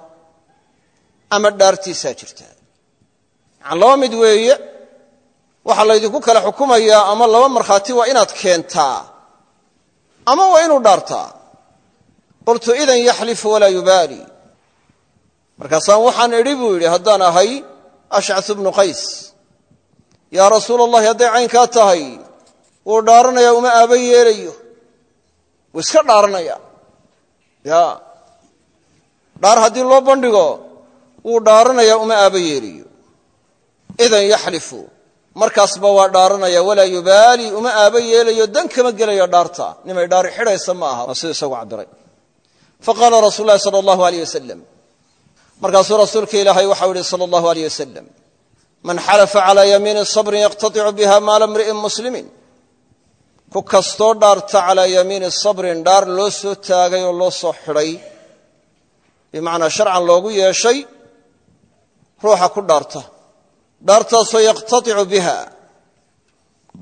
ama dhaartiisaa jirta. Yani laba mid weeye waxaa laydinku kala xukumayaa ama laba markhaati waa inaad keentaa ama waa inuu dhaartaa. Qultu idan yaxlifu walaa yubaali. Markaasaan waxaan idhi buu yidhi yaa rasuula allahi hadday caynkaa tahay wuu dhaaranaya uma aaba yeelayo. Wuu iska dhaaranaya ya. Dhaar haddii loo bandhigo wuu dhaaranaya uma aaba yeelayo. Idan yaxlifu markaasba waa dhaaranaya walaa yubaali uma aaba yeelayo dan kama gelayo dhaarta nimay dhaari xidhaysa ma aha. Waa siduu isagu cabiray faqaala rasuulu lahi sala allahu aleyh wasalam markaasuu rasuulka ilaahay waxau yihi sala allahu aleyh man xalafa calaa yamiini sabrin yaqtadicu biha maala mri'in muslimin. Ku kastoo dhaarta calaa yamiini sabrin dhaar loo soo taagay oo loo soo xidhay bimacnaa sharcan loogu yeeshay ruuxa ku dhaarta. Dhaartaasoo yaqtadicu biha.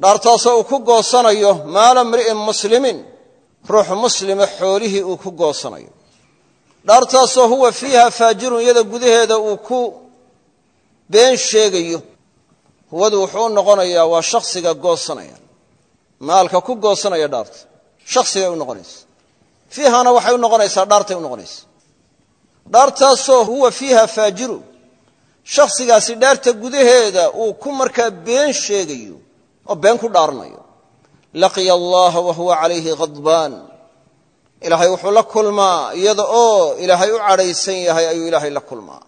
Dhaartaasoo uu ku goosanayo maala mri'in muslimin ruux muslima xoolihii uu ku goosanayo. Dhaartaasoo huwa fiiha faajirun iyada gudaheeda uu been sheegayo huwadu wuxuu u noqonayaa waa shakhsiga goosanaya maalka ku goosanaya dhaarta shakhsigay u noqonaysa. Fiihana waxay u noqonaysaa dhaartay u noqonaysa. Dhaartaasoo huwa fiiha faajiru. Shakhsigaasi dhaarta gudaheeda uu ku markaa been sheegayo oo been ku dhaaranayo laqiya allaha wa huwa calayhi khadbaan ilaahay wuxuu la kulmaa iyada oo ilaahay u cadhaysan yahay ayuu ilaahay la kulmaa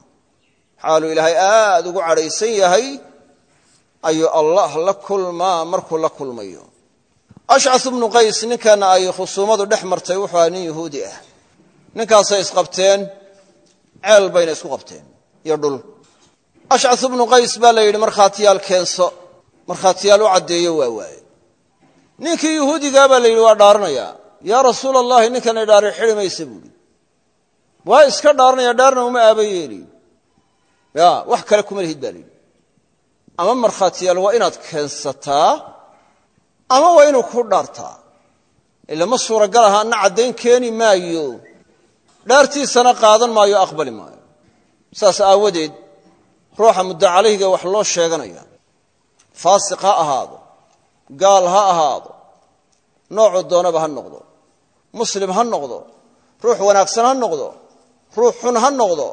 xaaluu ilaahay aad ugu cadhaysan yahay ayuu allah la kulmaa markuu la kulmayo. Ashcasu bnu qays ninkana ay khusuumadu dhex martay wuxuu ahaa nin yuhuudi ah. Ninkaasay isqabteen ceel bayna isku qabteen iyo dhul. Ashcasu bnu qays baa la yidhi markhaatiyaal keenso markhaatiyaal u caddeeyo waa waaye. Ninkii yuhuudigaa baa la yidhi waa dhaaranayaa yaa rasuula allahi ninkana dhaari xidhi maysa buuhi waa iska dhaaranaya dhaarna uma aaba yeeliyo ya wax kale kuma lihid baa la yidhi. Ama markhaatiyaal waa inaad keensataa ama waa inuu ku dhaartaa. Ila ma suuragal aha anna caddayn keeni maayo. Dhaartiisana qaadan maayo aqbali maayo. Saas aawadeed ruuxa muddo calayhiga wax loo sheeganaya. Faasiq ha ahaado gaal ha ahaado noocuu doonaba ha noqdo muslim ha noqdo ruux wanaagsan ha noqdo ruux xun ha noqdo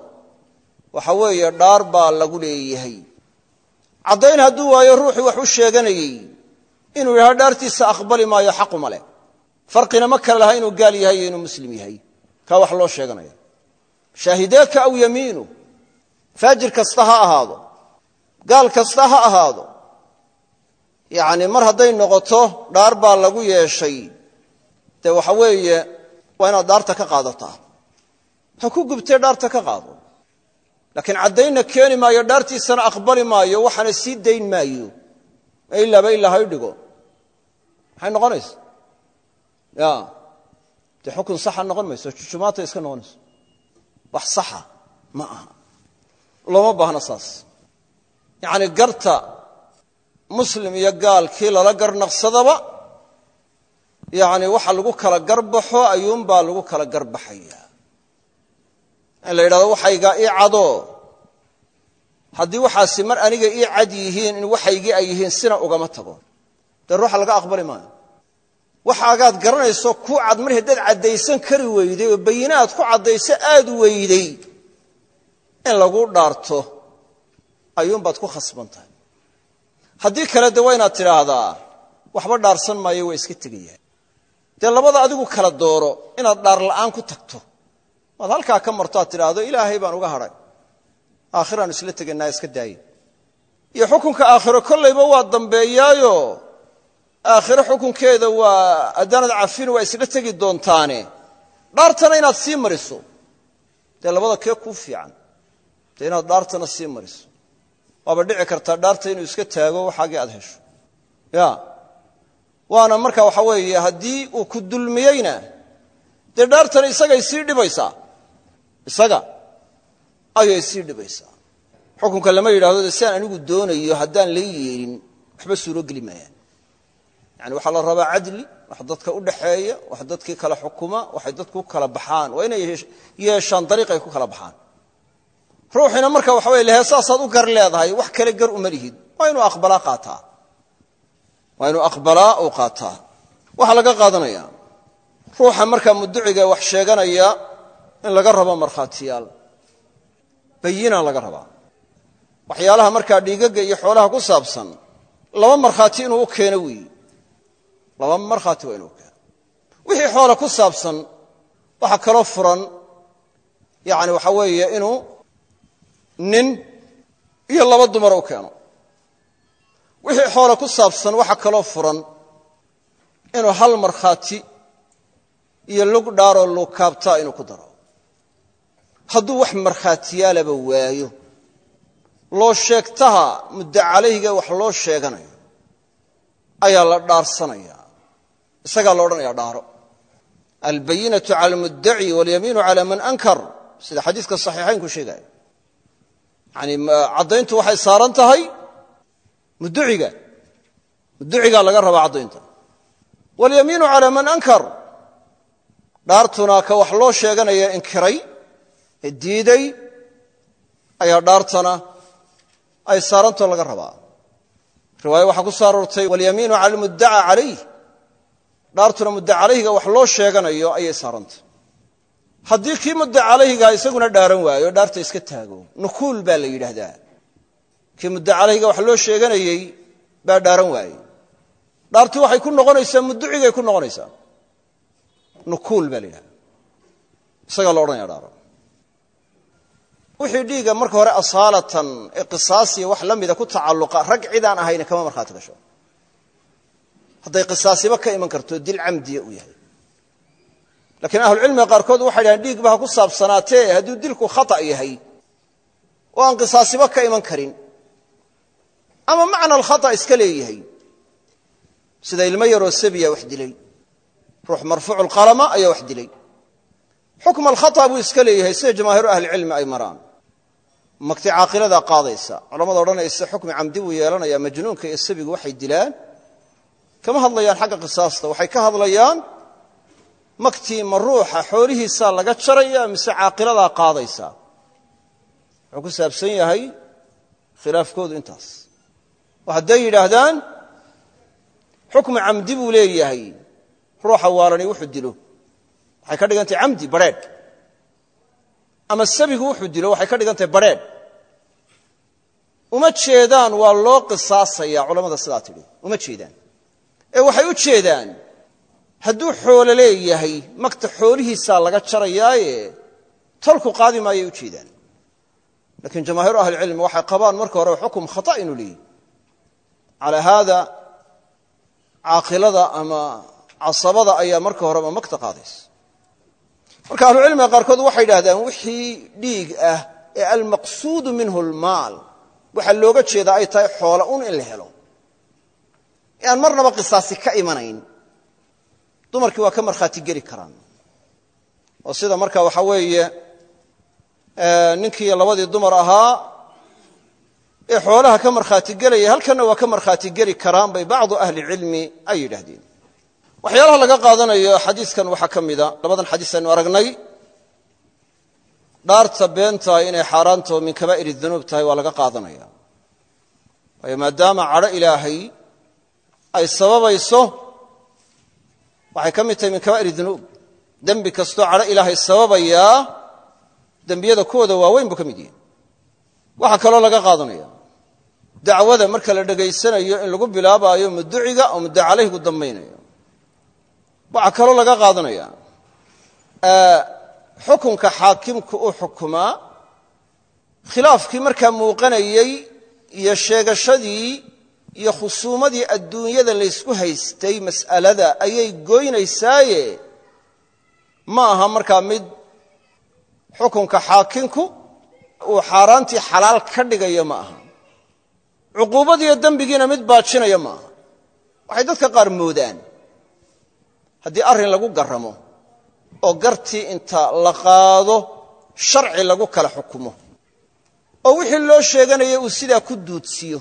waxa weeye dhaar baa lagu leeyahay. Caddayn hadduu waayo ruuxii wax u sheeganayey inuu yidhahdo dhaartiisa aqbali maayo xaquma leh. Farqina ma kale laha inuu gaal yahay inuu muslim yahay. Kaa wax loo sheeganaya. Shaahideeka aw yamiinu faajir kasta ha ahaado gaal kasta ha ahaado. Yacni mar hadday noqoto dhaar baa lagu yeeshay. Dee waxa weeye waa inaad dhaarta ka qaadataa. Ha ku gubtee dhaarta ka qaado laakiin caddaynna keeni maayo dhaartiisana aqbali maayo waxaana sii dayn maayo. Ilaaba ilaa dhigo. Maxay noqonaysa ya. Dee xukun saxa noqon mayso jujumaata iska noqonayso wax saxa ma aha. Looma baahna saas. Yacni garta muslim iyo gaal kii lala garnaqsadaba yacni waxa lagu kala garbaxo ayuunbaa lagu kala garbaxaya la yidhahdo waxaygaa ii cadoo. Haddii waxaasi mar aniga ii cad yihiin in waxaygii ay yihiin sina ugama tago. Dee ruuxa laga aqbali maayo. Waxaagaad garanayso ku cad mar haddaad caddaysan kari weyday bayinaad ku caddayso aad weyday. In lagu dhaarto ayuunbaad ku khasban tahay. Haddii kale de waxba dhaarsan maayo waa iska tegayaan dee labada adigu kala dooro inaad dhaar la'aan ku tagto waad halkaa ka marto aad tidhaahdo ilaahay baan uga hadhay. Aakhiraan isla tegaynaa iska daaye iyo xukunka aakhiro kollayba waa dambeeyaayo. Aakhiro xukunkeeda waa haddaanad cafin waa isla tegi doontaane. Dhaartana inaad sii mariso. Dee labada kee kuu fiican? Dee inaad dhaartana sii mariso. Waaba dhici kartaa dhaarta inuu iska taago waxaagii aad hesho. Ya. Waana marka waxa weeye haddii uu ku dulmiyeyna dee dhaartana isagay sii dhibaysaa isaga ayay sii dhibaysaa. Xukunka lama yidhahdo de siaan anigu doonayo haddaan la yeelin waxba suurogeli maayaan. Yani waxaa la rabaa cadli wax dadka u dhaxeeya wax dadkii kala xukuma waxay dadku u kala baxaan waa inay yeeshaan dariiqay ku kala baxaan. Ruuxiina marka waxa wey lehe saasaad u gar leedahay wax kale gar uma lihid. Waa inuu aqbalaa qaataa. Waa inuu aqbalaa uu qaataa. Waxaa laga qaadanaya ruuxa markaa muduciga wax sheeganaya in laga rabo markhaatiyaal. Bayina laga rabaa. Waxyaalaha markaa dhiigaga iyo xoolaha ku saabsan laba markhaati inuu u keeno weeyi laba markhaati waa inuu wixii xoola ku saabsan waxaa kaloo furan yani waxa weeye inuu nin iyo laba dumara u keeno. Wixii xoola ku saabsan waxaa kaloo furan inuu hal markhaati iyo lug dhaaroo luukaabtaa inuu ku daro hadduu wax markhaatiyaalaba waayo loo sheegtaha muddo calayhiga wax loo sheeganayo ayaa la dhaarsanaya isagaa la odhanaya dhaaro. Albayinatu cala almuddaci walyamiinu cala man ankar sida xadiiska saxiixaynku sheegaya yani caddayntu waxay saaran tahay mudduciga mudducigaa laga rabaa caddaynta. Walyamiinu cala man ankar dhaartuna ka wax loo sheeganaya inkiray ee diiday ayaa dhaartana ay saarantoo laga rabaa. Riwaayo waxaa ku soo aroortay walyamiinu cala almuddaca calayh dhaartuna mudda wax loo sheeganayo ayay saarantay. Haddii kii mudda isaguna dhaaran waayo dhaarta iska taago. Nukuul baa la yidhaahdaa kii mudda wax loo sheeganayey baa dhaaran waayey dhaartii waxay ku noqonaysaa mudducigay ku noqonaysaa. Nukuul baa la yidhahda isagaa lo odhanaya dhaaro wixii dhiiga marka hore asaalatan ee qisaasiya wax la ku tacalluqa rag cidaan ahayna kama markhaati gasho. Hadday qisaasiba ka iman karto dil camdiya uu yahay. Laakiin ahlucilmiga qaarkood waxay dhahaan dhiigba ha ku saabsanaatee hadduu dilku khata yahay oo aan qisaasiba ka iman karin. Ama macna alkhata iska leeyahay. Sida ilmo yaroo sabiya wax dilay ruux marfuucu lqalama ayaa wax dilay xukm alkhata buu iska leeyahay sida jamaahiiru ahlicilmi ay maraan. Magti caaqiladaa qaadaysa. Culamada odhanaysa xukmi camdi buu yeelanayaa majnuunka iyo sabigu waxay dilaan. Kama hadlayaan xagga qisaasta waxay ka hadlayaan magtii ma ruuxa xoolihiisaa laga jaraya mise caaqiladaa qaadaysa. Wuxuu ku saabsan yahay khilaafkoodu intaas. Hadday yidhaahdaan xukmi camdi buu leeyahay. Ruuxa waarani wuxuu dilo waxay ka dhigantahay camdi barheedh ama sabigu wuxuu dilo waxay ka dhigantahay barheedh uma jeedaan waa loo qisaasaya culamada sidaa tidhi. Uma jeedaan. Ee waxay u jeedaan hadduu xoolo leeyahay magta xoolihiisaa laga jarayaaye tolku qaadi maayay u jeedaan. Lakiin jamaahiiru ahlicilmi waxay qabaan marka hore xukum khata inuu leeyahy calaa haada caaqilada ama casabada ayaa marka horeba magta qaadaysa marka ahlucilmiga qaarkood waxay yidhahdaan wixii dhiig ah ee almaqsuudu minhu lmaal waxaa looga jeedaa ay tahay xoola un in la helo. Aan marnaba qisaasi ka imanayn dumarkii waa ka markhaati geli karaan. Oo sida marka waxa weeye ninkii labadii dumar ahaa ee xoolaha ka markhaati gelaya halkanna waa ka markhaati geli karaan bay bacdu ahli cilmi ay yidhaahdeen waxyaalaha laga qaadanayo xadiiskan waxaa ka mida labadan xadiis aynu aragnay.
Dhaarta beentahay inay xaaraantao min kabaa'ir dunuub tahay waa laga qaadanaya. Waayo maadaama cadho ilaahay ay sababayso waxay ka mid tahay min kabaa'ir dunuub. Dembi kastoo cadho ilaahay sababayaa dembiyada kuwooda waaweyn buu ka mid yahay. Waxaa kaloo laga qaadanaya. Dacwada marka la dhegaysanayo in lagu bilaabaayo muduciga oo muddo calayhgu dambaynayo waxaa kaloo laga qaadanaya xukunka xaakimku u xukumaa khilaafkii markaa muuqanayey iyo sheegashadii iyo khusuumadii adduunyada laysku haystay mas'alada ayay goynaysaaye ma aha markaa mid xukunka xaakimku uu xaaraantii xalaal ka dhigayo ma aha. Cuquubadiiyo dembigiina mid baajinaya ma aha. Waxay dadka qaar moodaan haddii arrin lagu garramo oo gartii inta la qaado sharci lagu kala xukumo. Oo wixii loo sheeganayay uu sidaa ku duudsiyo.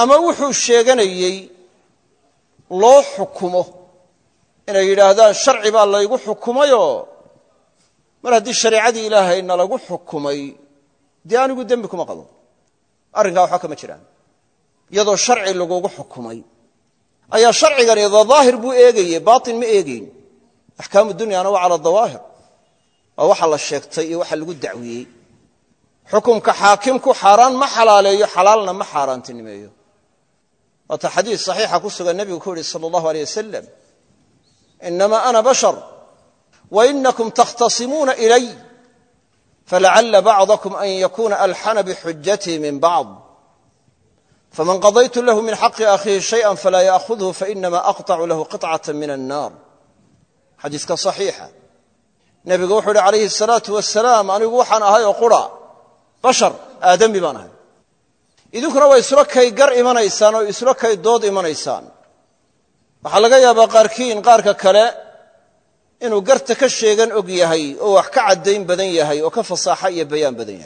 Ama wuxuu sheeganayey loo xukumo. Inay yidhaahdaan sharci baa laygu xukumayoo? Mar haddii shareicadii ilaahayna lagu xukumay dee anigu dembi kuma qabo. Arrinkaa waxba kama jiraan. Iyadoo sharci lagugu xukumay ayaa sharcigani daahir buu eegayey baatin ma eegayn axkaamu dunyana waa cala dawaahir. Waa waxa la sheegtay iyo waxa lagu dacwiyey. Xukumka xaakimku xaaraan ma xalaaleeyo xalaalna ma xaaraantinimeeyo. Waata xadiis saxiixa ku sugan nebigu ku yihi sala allahu aleyh wasalam inama ana bashar wa inakum takhtasimuuna ilay falacala bacdakum an yakuna alxana bixujatii min bacd faman qadaytu lahu min xaqi akhiihi shayan falaa yaakudhu fainama aqطacu lahu qicata min annaar xadiiska saxiixa nebigu wuxuu uhi calayhi salaau wasalaam anigu waxaan ahay oo qura bashar aadami baan ahay idinkuna waa isla kay gar imanaysaan oo isla kay dood imanaysaan waxaa laga yaabaa qaarkiin qaarka kale inuu garta ka sheegan og yahay oo wax ka caddayn badan yahay oo ka fasaaxa iyo bayaan badan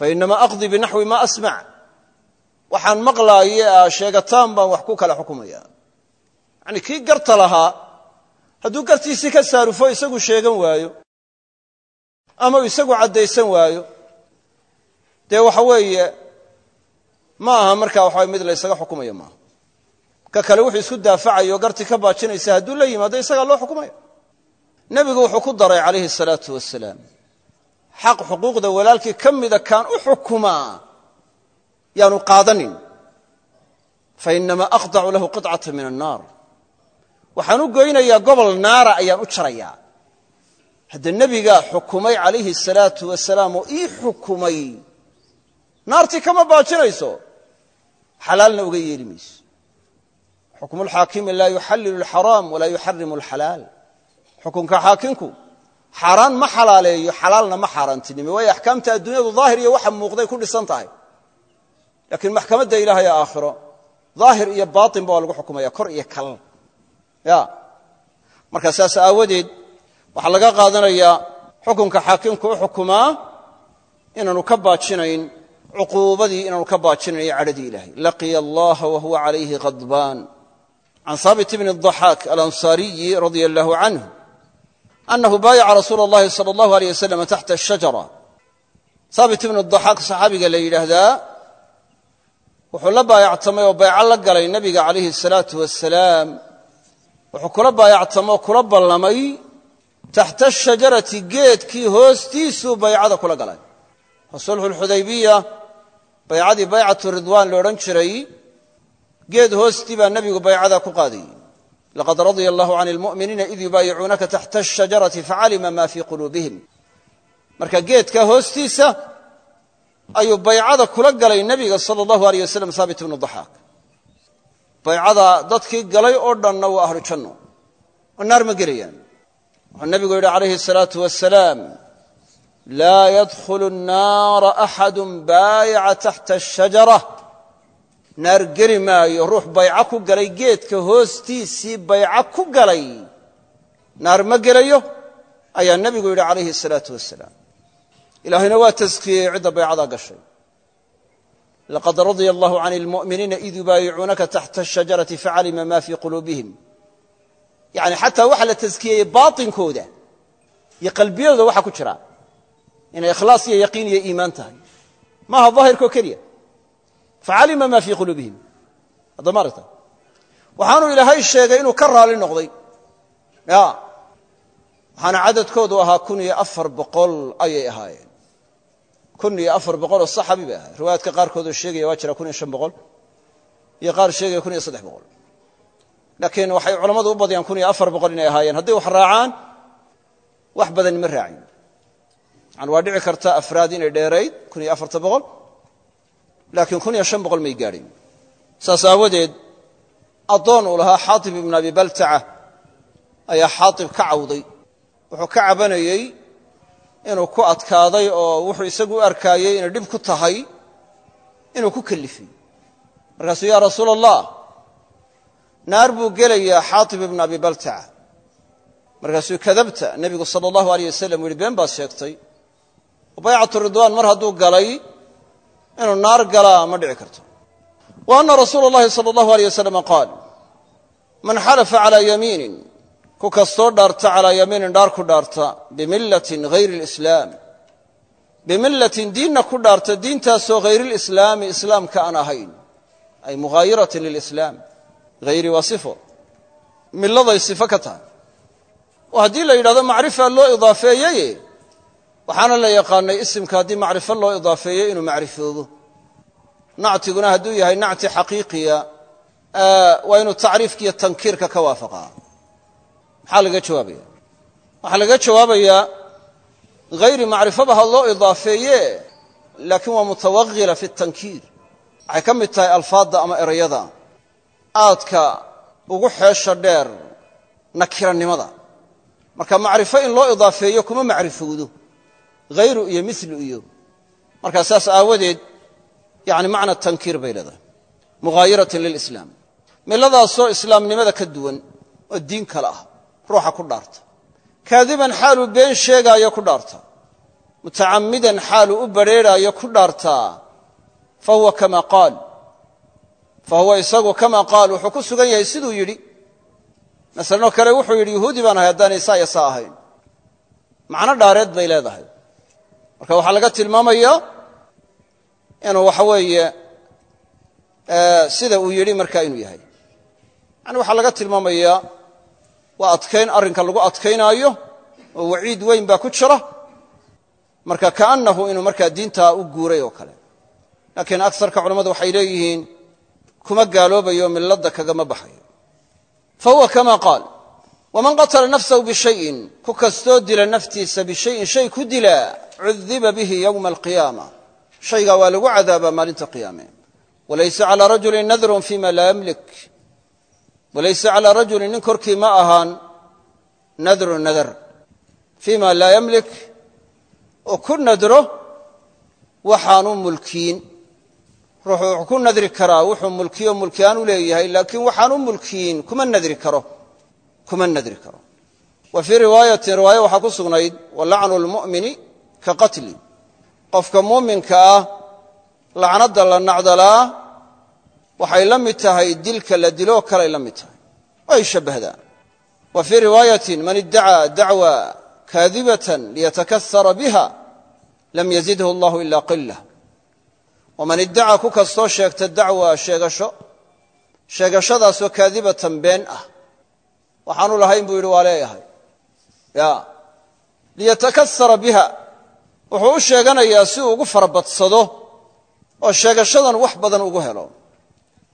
fainama aqdi binaxwi ma asmac waxaan maqlaaye sheegataan baan wax ku kala xukumaya. Yacni kii garta lahaa hadduu gartiisii ka saarufo isagu sheegan waayo ama uu isagu caddaysan waayo dee waxa weeye ma aha markaa waxa mid la ysaga xukumayo maaha. Ka kale wuxuu isku daafacayo gartii ka baajinaysa hadduu la yimaado isagaa loo xukumaya. Nebigu wuxuu ku daray calayhi salaatu wasalaam xaq xuquuqda walaalkii ka mida kaan u xukumaa yaanu qaadanin. Fainama aqdacu lahu qiطcata min annaar. Waxaan u goynayaa gobol naara ayaan u jarayaa hadda nebigaa xukumay calayhi salaatu wasalaam oo ii xukumay naartii kama baajinayso. Xalaalna uga yeeli mayso. Xukmu lxaakimi laa yuxallilu alxaraam walaa yuxarimu alxalaal. Xukunka xaakimku xaaraan ma xalaaleeyo xalaalna ma xaaraantinimo waayo axkaamta adduunyadu daahir iyo waxa muuqday ku dhisan tahay. Laakiin maxkamadda ilaahay ee aakhiro daahir iyo baatinba waa lagu xukumaya kor iyo kalal ya. Marka saas aawadeed waxaa laga qaadanayaa xukunka xaakimku u xukumaa inaanu ka baajinayn cuquubadii inaanu ka baajinayn iyo cadhadii ilaahay. Laqiya allaha wa huwa calayhi khadbaan can haabit bni daxaak alansaariyi radia allaahu canh anahu baayaca rasuula اllahi sala allahu aleyh wasalam taxta ashajara haabit ibnu daxaaq saxaabiga la yidhaahdaa wuxuu la baayactamay oo bayco la galay nebiga calayhi asalaatu wasalaam wuxuu kula baayactamo oo kula ballamay taxta ashajarati geedkii hoostiisuu baycada kula galay waa sulxu lxudaybiya baycadii baycatu ridwaan la odhan jiray geed hoostii baa nebigu baycada ku qaadayey laqad radia allahu can lmu'miniina id yubaayicuunaka taxta ashajarati facalima ma fii quluubihim marka geedka hoostiisa ayuu baycada kula galay nebiga sala allahu aleyh wasalam haabit ibnu daxaak baycada dadkii galay oo dhanna waa ahlu janno oo naar ma gelayaan wuxuu nebigu yidhi calayhi asalaatu wasalaam laa yadkhulu nnaara axadu baayaca taxta ashajara naar geli maayo ruux bayco ku galay geedka hoostiisii bayco ku galay. Naar ma gelayo? Ayaa nebigu yidhi calayhi asalaatu wasalaam ilaahayna waa taskiyey cidda baycadaa gashay. Laqad radia allahu can lmu'miniina id yubaayicuunaka taxta ashajarati facalima ma fii quluubihim. Yani xataa waxa la taskiyeeyey baatinkooda iyo qalbiyadooda waxa ku jira. Inay ikhlaas iyo yaqiin iyo iimaan tahay. Maaha daahirkoo keliya facalima ma fii quluubihim hadda ma aragta waxaanuu ilaahay sheegay inuu ka raali noqday ya waxaana cadadkoodu ahaa kun iyo afar boqol ayay ahaayeen kun iyo afar boqol oo saxabi bay ahayen riwaayaadka qaarkoodoo sheegaya waa jira kun iyo shan boqol iyo qaar sheegaya kun iyo saddex boqol laakiin waxay culammadu u badiyaan kun iyo afar boqol inay ahaayeen hadday wax raacaan wax badan ma raacin yani waa dhici karta afraad inay dheerayd kun iyo afarta boqol laakiin kun iyo shan boqol may gaadhin. Saas aawadeed addoon uu lahaa xaatib ibn abi baltaca ayaa xaatib ka cawday. Wuxuu ka cabanayey inuu ku adkaaday oo wuxuu isagu u arkaayey inay dhib ku tahay inuu ku kellifay markaasuu yaa rasuula allah naar buu gelayaa xaatib ibn abi baltaca. Markaasuu kadabta nebigu sala allahu aleyh wasalam u yihi been baad mar hadduu galay inuu naar galaa ma dhici karto. Wa ana rasuula allahi sala allahu aleyh wasalama qaal man xalafa calaa yamiinin ku kastoo dhaarta calaa yamiinin dhaar ku dhaarta bimillatin hayri lislaam. Bimillatin diinna ku dhaarta diintaasoo hayrilislaami islaamka aan ahayn. Ay mughaayiratin lilislaam hayri waa sifo. Milladay sifo ka tahay. Oo haddii la yidhahdo macrifa waxaana la yaqaanay isimka haddii macrifo loo idaafeeyey inuu macrifoobo nactiguna hadduu yahay nacti xaqiiqiya waa inuu tacriifkiiyo tankiirka ka waafaqaa. Maxaa laga jawaabaya waxaa laga jawaabayaa hayri macrifaba ha loo idaafeeye laakiin waa mutawaqila fi tankiir. Waxay ka mid tahay alfaadda ama erayada. Aadka ugu xeesha dheer nakiranimada marka macrifo in loo idaafeeyo kuma macrifowdo hayru iyo milu iyo. Markaa saas aawadeed yani macna tankiir bay leedahay. Muhaayiratin lilislaam milladaasoo islaamnimada ka duwan oo diin kale ah ruuxa ku dhaarta. Kaadiban xaaluu been sheegaayo ku dhaarta. Mutacammidan xaaluu u badrheerhaayo ku dhaartaa fa huwa kama qaal. Fa huwa isagu kama qaal wuxuu ku sugan yahay siduu yidhi. Masalanoo kale wuxuu yidhi yuhuudi baan ahay haddaanay saa iyo saa marka waxaa laga tilmaamayaa inuu waxa weeye sida uu yidhi markaa inuu yahay. Yani waxaa laga tilmaamayaa waa adkayn arrinka lagu adkaynaayo oo waciid weyn baa ku jira marka kaannahu inuu markaa diintaa u guuray oo kale. Laakiin agarka culammadu waxay leeyihiin kuma gaaloobayo milladda kagama baxayo. Fa huwa kama qaal waman qatala nafsahu bishayin ku kastoo dila naftiisa bishayin shay ku dila cudiba bihi yowma alqiyaama. Shaygaa waa lagu cadaabaa maalinta qiyaame. Walaysa calaa rajulin nadrun fima laa yamlik. Walaysa calaa rajulin nin korkii ma ahaan nadrun nadar. Fima laa yamlik. Oo ku nadro waxaanu mulkiin. Ruuxu wuxuu ku nadri karaa wuxuu mulkiyo mulkiaan u leeyahay laakiin waxaanu mulkiin kuma nadri karo. Kuma nadri karo. Wa fii riwaayatin riwaayo waxaa ku sugnayd walacnu lmu'mini ka qatli. Qofka muuminka ah lacnadda la nacdalaa waxay la mid tahay dilka la diloo kaley la mid tahay. Way shabbahdaa wa fii riwaayatin man iddacaa dacwa kaadibatan liyatakahara biha lam yazidhu allahu ila qila waman iddacaa ku kastoo sheegta dacwa sheegasho sheegashadaasoo kaadibatan been ah. Waxaanu lahayn buu yidhi waa ya liyatakahara biha wuxuu u sheeganayaa si uu ugu farabadsado oo sheegashadan wax badan ugu helo.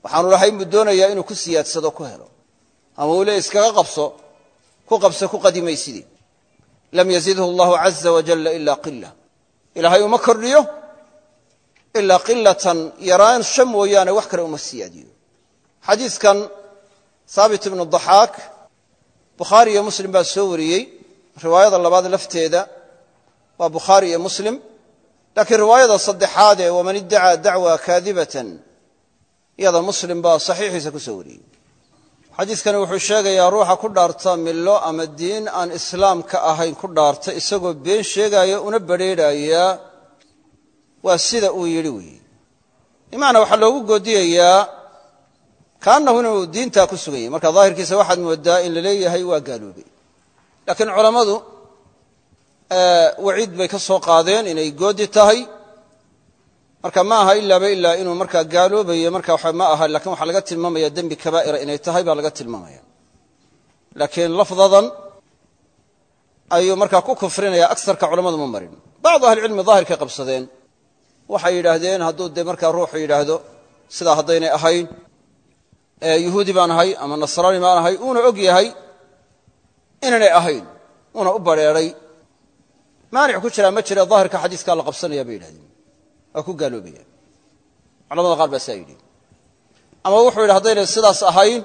Waxaanu lahayn buu doonayaa inuu ku siyaadsado ku helo. Ama uu iskaga qabso ku qabso ku qadimaysidii. Lam yazidhu allahu caza wajalla ila qila ilaahay uma kordhiyo ilaa qilatan yaraan sha mooyaane wax kale uma siyaadiyo. Xadiidkan haabit ibnu daxaak bukhaari iyo muslim baa soo wariyey riwaayada labaad lafteeda waa bukhaari iyo muslim. Laakiin riwaayada saddexaad ee waman iddacaa dacwa kaadibatan iyada muslim baa saxiixiisa ku soo wariyey. Xadiidkani wuxuu sheegayaa ruuxa ku dhaarta millo ama diin aan islaamka ahayn ku dhaarta isagoo been sheegaya una badrheedhaya waa sida uu yidhi weeye bimacnaa waxaa loogu goodiyayaa kaanahu inuu diintaa ku sugan yahy marka daahirkiisa waxaad moodaa in la leeyahay waa gaaloobay laakiin culammadu waciid bay ka soo qaadeen inay goodi tahay. Marka ma aha ilaaba ilaa inuu markaa gaaloobayo marka ma aha laakiin waxaa laga tilmaamaya dembi kabaa'ira inay tahay baa laga tilmaamaya laakiin lafdadan ayuu markaa ku kufrinaya agsarka culammadu ma marin. Bacdu ahlicilmi daahirkay qabsadeen waxay yidhaahdeen hadduu dee markaa ruuxu yidhaahdo sidaa haddaynay ahayn yuhuudi baan ahay ama nasraani baan ahay uuna og yahay inaynay ahayn uuna u badrheeray maanic ku jiraa ma jira daahirka xadiiskaa la qabsanaya bay yidhahdeen. Waa ku gaaloobaya. Culamada qaar baa saa yidhi. Ama wuxuu yidhi haddaynay sidaas ahayn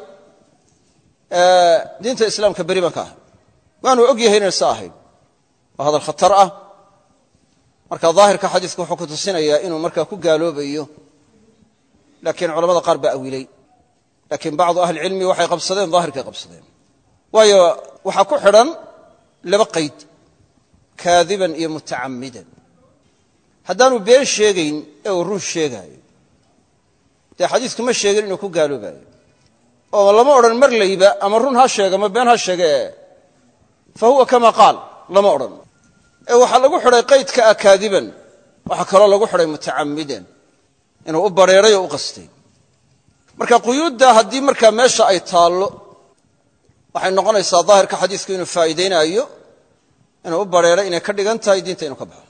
diinta islaamka beri baan ka ahay. Waanu og yahay inayna saa ahayn. Waa hadal khatar ah. Marka daahirka xadiiska wuxuu ku tusinayaa inuu markaa ku gaaloobayo. Laakiin culamada qaar baa awilay. Laakiin bacdu ahlicilmi waxay qabsadeen daahirkay qabsadeen. Waayo waxaa ku xidhan laba qayd kaadiban iyo mutacammidan. Haddaanu been sheegayn ee uu run sheegaayo. Dee xadiisku ma sheegin inuu ku gaaloobayo oo lama odhan mar layba ama run ha sheega ama been ha sheege ee fa huwa kama qaal lama odhan. Ee waxaa lagu xidhay qaydka ah kaadiban waxaa kaloo lagu xidhay mutacammidan inuu u badrheeray oo u qastay. Marka quyuudda haddii markaa meesha ay taallo waxay noqonaysaa daahirka xadiisku inuu faa'iidaynaayo inuu u badrheeray inay ka dhigan tahay diinta inuu ka baxo.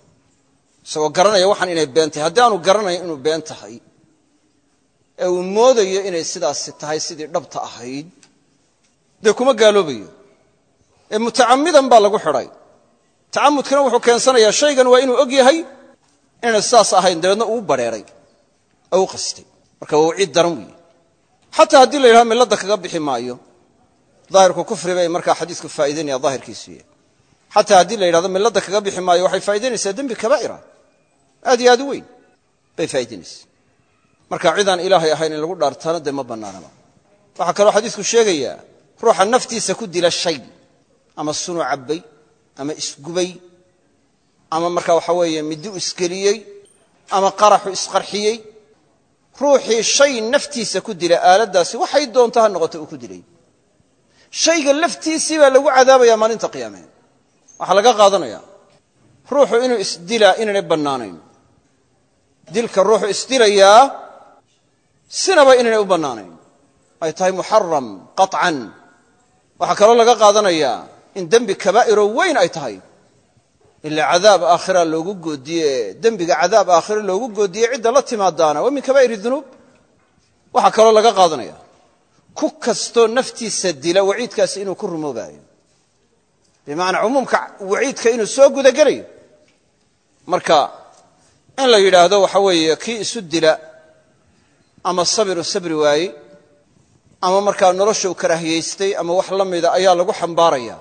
Isagoo garanaya waxaan inay been tahay. Haddii aanu garanayn inuu been tahay ee uu moodayo inay sidaasi tahay sidii dhabta ahayd dee kuma gaaloobayo. Ee mutacammidan baa lagu xidhay. Tacamudkana wuxuu keensanayaa shaygan waa inuu og yahay inayna sidaas ahayn dabeedna uu badrheeray oo u qastay. Marka waa waciid daran weeye. Xataa haddii la yidhaha milladda kaga bixi maayo daahirku kufri bay markaa xadiisku faa'idaynaya daahirkiisuy xataa haddii la yidhahdo milladda kaga bixi maayo waxay faa'idaynaysaa dembi kabaa'ira. Aad iyo aad u weyn bay faa'idaynaysaa marka cidaan ilaahay ahayn in lagu dhaartana dee ma bannaanaba. Waxaa kaloo xadiisku sheegayaa ruuxa naftiisa ku dila shay ama sunu cabbay ama isgubay ama marka waxa weeye middi u isgeliyey ama qaraxu isqarxiyey ruuxii shay naftiisa ku dila aaladdaasi waxay doonto ha uu ku dilay. Shayga laftiisii baa lagu cadaabaya maalinta qiyaame waxaa laga qaadanaya ruuxu inuu isdilaa inaynay bannaanayn. Dilka ruuxu isdilayaa sinaba inaynay u bannaanayn. Ay tahay muxaram qaطcan waxaa kaloo laga qaadanayaa in dembi kabaa'iroo weyn ay tahay. Ila cadaab aakhira loogu goodiye dembiga cadaab aakhira loogu goodiye cidda la timaadaana waa min dunuub. Waxaa kaloo laga qaadanaya ku kastoo naftiisa dila waciidkaasi inuu ku rumoobaayo bimacnaa cumuumka waciidka inuu soo gudagelayo. Marka in la yidhaahdo waxa weeye kii isu dila ama sabiru sabri waaye ama markaa nolosha u karaahiyaystay ama wax la mida ayaa lagu xambaaraya.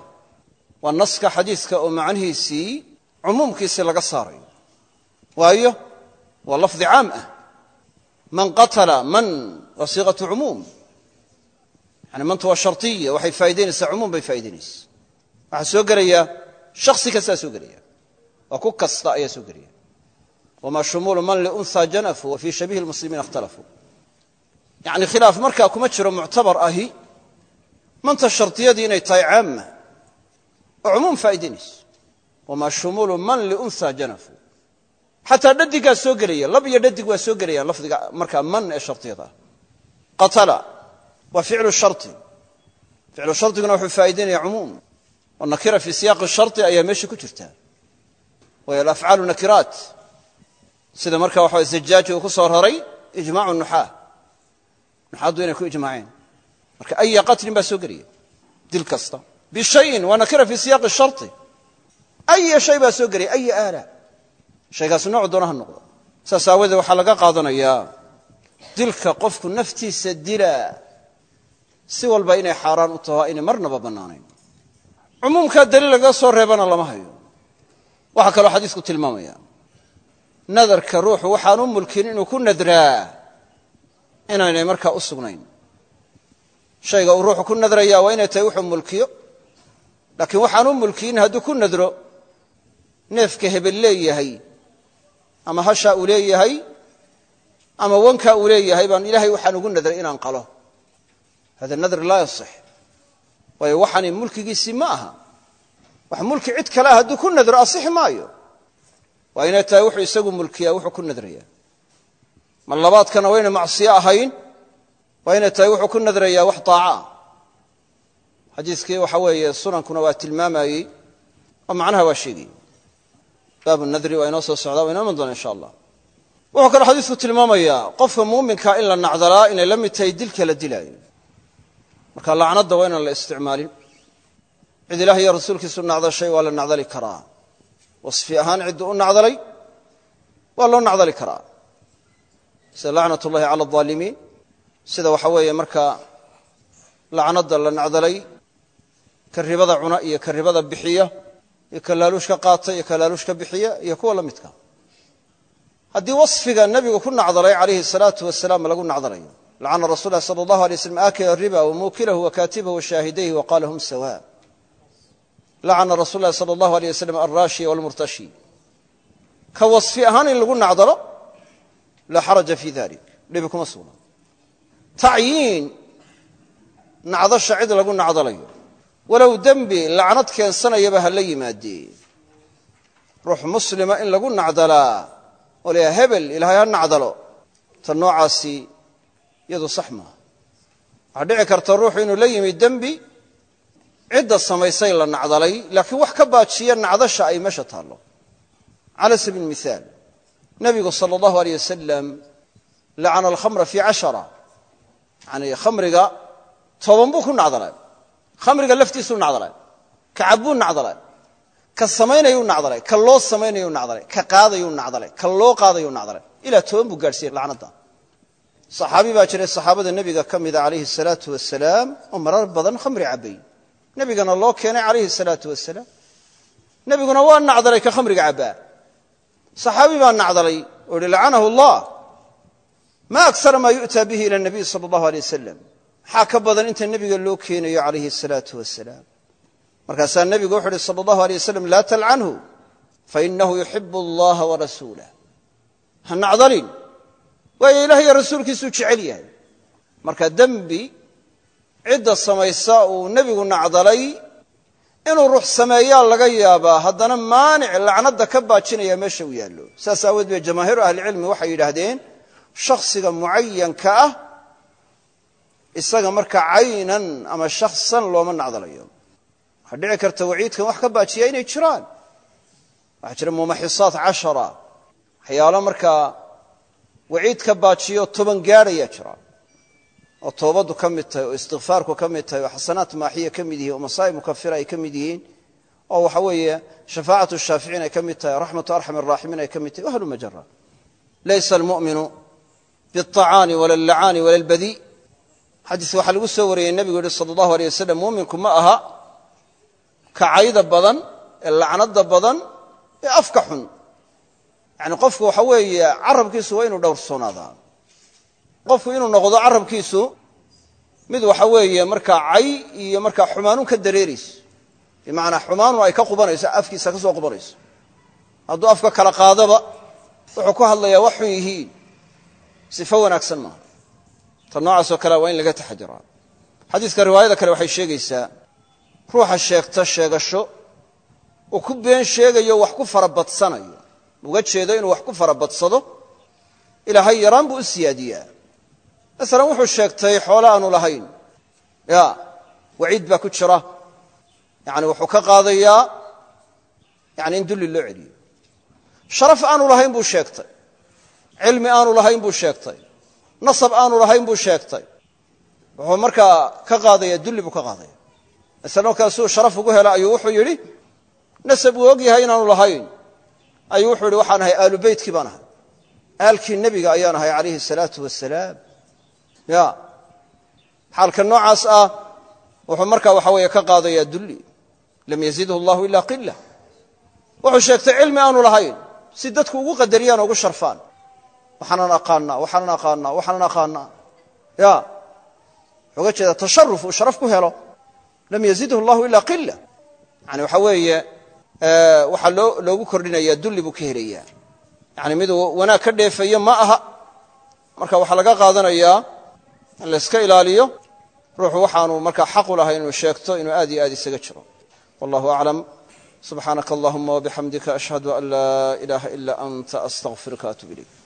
Waa naska xadiiska oo macnihiisii cumuumkiisii laga saarayo. Waayo waa lafdi caam ah. Man qatala man waa cumuum. Yani mantu waa shartiya waxay faa'idaynaysaa cumuum bay faa'idaynaysa waxaa soo gelaya shaksi kastaa soo gelaya. Waa ku kasta ayaa soo gelaya. Wma shumuulu man liunha janafu wa fii shabihi lmuslimiina ikhtalafuu yani khilaaf markaa kuma jiro muctabar ahi. Manta shardiyadii inay tahay caama oo cumuum faa'idaynayso wamaa shumuulu man liunha janafu. Xataa dhadigaa soo gelaya lab iyo dhadig waa soo gelayaan lafdiga markaa man ee shardiyada ah qatala waa ficlu shari ficlu shardiguna wuxuu faa'idaynaya cumuum nakira fii siyaaqi shari ayaa meesha ku jirta. Waayo alafcaalu nakiraat. Sida marka waxa zajaaji uu ku soo raray ijmaacu nuxaa. Nuxaaddu inay ku ijmaaceen. Marka aya qatlin baa soo gelaya dil kasta. Bishayin waa nakira fii siyaaqi shari aya shay baa soo gelaya aya aala. Shaygaas nooc doona ha noqdo. Saas aawadeed waxaa laga qaadanayaa dilka qofku naftiisa dila. Si walba inay xaaraan u taho inay marnaba bannaanayn cumuumkaa daliil laga soo reebana lama hayo. Waxaa kaloo xadiisku tilmaamaya. Nadarka ruuxu waxaan u mulkin inuu ku nadraa inaynay markaa u sugnayn. Shayga uu ruuxu ku nadraya waa inay tahay wuxuu mulkiyo. Laakiin waxaan u mulkiyin hadduu ku nadro neefka hebel leeyahay ama hashaa uu leeyahay ama wankaa uu leeyahay baan ilaahay waxaan ugu nadray inaan qalo.
Hada nadri laa yasix waayo waxani mulkigiisii ma aha. Wax mulki cid kale hadduu ku nadro asixi maayo. Waa inay tahay wuxuu isagu mulkiyaa wuxuu ku nadrayaa. Labaadkana wayna macsiyo ahayn waa inay tahay wuxuu ku nadrayaa wax taaca. Ah xadiiskii waxa weeye sunankuna waa tilmaamayey oo macnaha waa sheegayey baabu nadri waa inoo soo socdaa waa inoo iman doona insha allah. Wuxuu kaloo xadiisku tilmaamayaa qofka muuminka in la nacdalaa inay la mid tahay dilka la dilaayo marka lacnadda waa inaan la isticmaalin. Cid ilaah iyo rasuulkiisu nacdashay waa la nacdali karaa. Wasfi ahaan cidduu u nacdalay waa loo nacdali karaa. Sida lacnat ullahi cala alaalimiin sida waxa weeye markaa lacnadda la nacdalay ka ribada cuna iyo ka ribada bixiya iyo ka qaata iyo ka bixiya iyo kuwa la midka. Haddii wasfiga nebigu ku nacdalay calayhi salaatu wasalaam lagu nacdalayo lacana rasul lah sala allahu alay slam aakila riba wamuukilahu wakatibahu washaahidayhi waqala hum sawa lacana rasul lahi sala allahu aleyh wasalam alraashiya walmurtashi ka wasfi ahaan in lagu nacdalo laa xaraja fi dalik dhibi kuma sugna tacyiin nacdasha cid lagu nacdalayo walow dembi lacnad keensanayaba ha la yimaadee ruux muslima in lagu nacdalaa oo layaha hebel ilaahay ha nacdalo ta noocaasi iyadu sax maaha. Waxaa dhici karta ruuxu inuu la yimi dembi cidda samaysay la nacdalay laakiin wax ka baajiya nacdasha ay meesha taallo. Cala sabiil mihaal nebigu sala allahu aleyh wasalam lacana alkhamra fi cashara. Yani khamriga toban buu ku nacdalay. Khamriga laftiisuu nacdalay. Ka nacdalay. Ka samaynayuu nacdalay. Ka loo samaynayuu nacdalay. Ka qaadayuu nacdalay. Ka loo qaadayuu nacdalay. Ilaa toban buu gaadhsiiyey lacnadda saxaabi baa jiray saxaabada nebiga ka mida calayhi salaatu wasalaam oo marar badan khamri cabbay. Nebigana loo keenay calayhi salaatu wasalaam nebiguna waa nacdalay ka khamriga cabbaa. Saxaabi baa nacdalay oo yihi lacanahu allah ma aksara maa yu'taa bihi ila nabiy sala allahu alay wasalam maxaa ka badan inta nebiga loo keenayo calayhi asalaatu wasalaam markaasaa nebigu wuxu uhi sala allahu alay wasalam laa talcanhu fainahu yuxibu allaha warasuulah ha nacdalin waayo ilaah rasuulkiisuu jecel yahay. Marka dembi cidda samaysa uu nebigu nacdalay inuu ruux sameeyaa laga yaabaa haddana maanic lacnadda ka baajinaya meesha uu yaallo. Saas aawood bee jamaahiiru ahlicilmi waxay yidhaahdeen shakhsiga mucayanka ah isaga marka caynan ama shakhsan looma nacdalayo. Waxaa dhici karta waciidkan wax ka baajiya inay jiraan. Waxaa jira mumaxisaat cashara. Waxyaalo markaa waciid ka baajiyo toban gaadhayaa jira oo toobaddu ka mid tahay oo istikfaarku ka mid tahay oo xasanaat maaxiya ka mid yihiin oo masaa'ib mukafira ay ka mid yihiin oo waxa weeye shafaacatu shaaficiin ay ka mid tahay raxmatu arxam araaximiin ay ka mid tahay ahlu majara laysa almu'minu biاطacaani wala allacaani wala albadii xadiis waxaa lagu soo wariyey nebigu yihi sala allahu aleyh wasalam muuminku ma aha kacayda badan ee lacnada badan ee afka xun yani qofku waxa weeye carabkiisu waa inuu dhowrsoonaadaa. Qofku inuu noqdo carabkiisu mid waxa weeye markaa cay iyo markaa xumaanun ka dareerayso bimacnaa xumaanun ay ka qubanayso afkiisa ka soo qubanayso. Hadduu afka kala qaadaba wuxuu ku hadlayaa wax xun yihiin. Sifo wanaagsan maaha. Ta noocaasoo kalea waa in laga taxadiraa xadiiska riwaayada kale waxay sheegaysaa ruuxa sheegta sheegasho uu ku been sheegayo wax ku farabadsanayo uga jeedo inuu wax ku farabadsado ilaahay yaraan buu u siyaadiyaa. Masalan wuxuu sheegtay xoole aanu lahayn. Ya waciid baa ku jira. Yani wuxuu ka qaadayaa yani in dulli loo celiyo. Sharaf aanu lahayn buu sheegtay. Cilmi aanu lahayn buu sheegtay. Nasab aanu lahayn buu sheegtay. Wuxuu markaa ka qaadaya dulli buu ka qaadaya. Masalan markaasuu sharaf ugu hela ayuu wuxuu yidhi nasab uu og yahay inaanu lahayn ayuu wuxuu yidhi waxaan ahay aalu beytkii baan ahay. Aalkii nebiga ayaan ahay calayhi salaatu wasalaam ya. Xaalka noocaas ah wuxuu markaa waxa weeye ka qaadayaa dulli. Lam yazidhu allahu ila qila wuxuu sheegtay cilmi aanu lahayn. Si dadku ugu qadariyaan o ugu sharfaan. Waxaanan aqaanaa waxaanan aqaanaa waxaanan aqaanaa. Ya. Wuxuu ga jeeda tasharuf uu sharaf ku helo. Lam yazidhu allahu ila qila yani waxa weeye waxaa loo loogu kordhinaya dulli buu ka helayaa. Yani mid wanaag ka dheefayo ma aha. Marka waxaa laga qaadanayaa in layska ilaaliyo
ruuxu waxaanu markaa xaqu lahay inuu sheegto inuu aad iyo aad isaga jiro. Wallahu aclam subxaanaka allahuma wabixamdika ashhadu an laa ilaaha ila anta astaqfiruka atub ilayk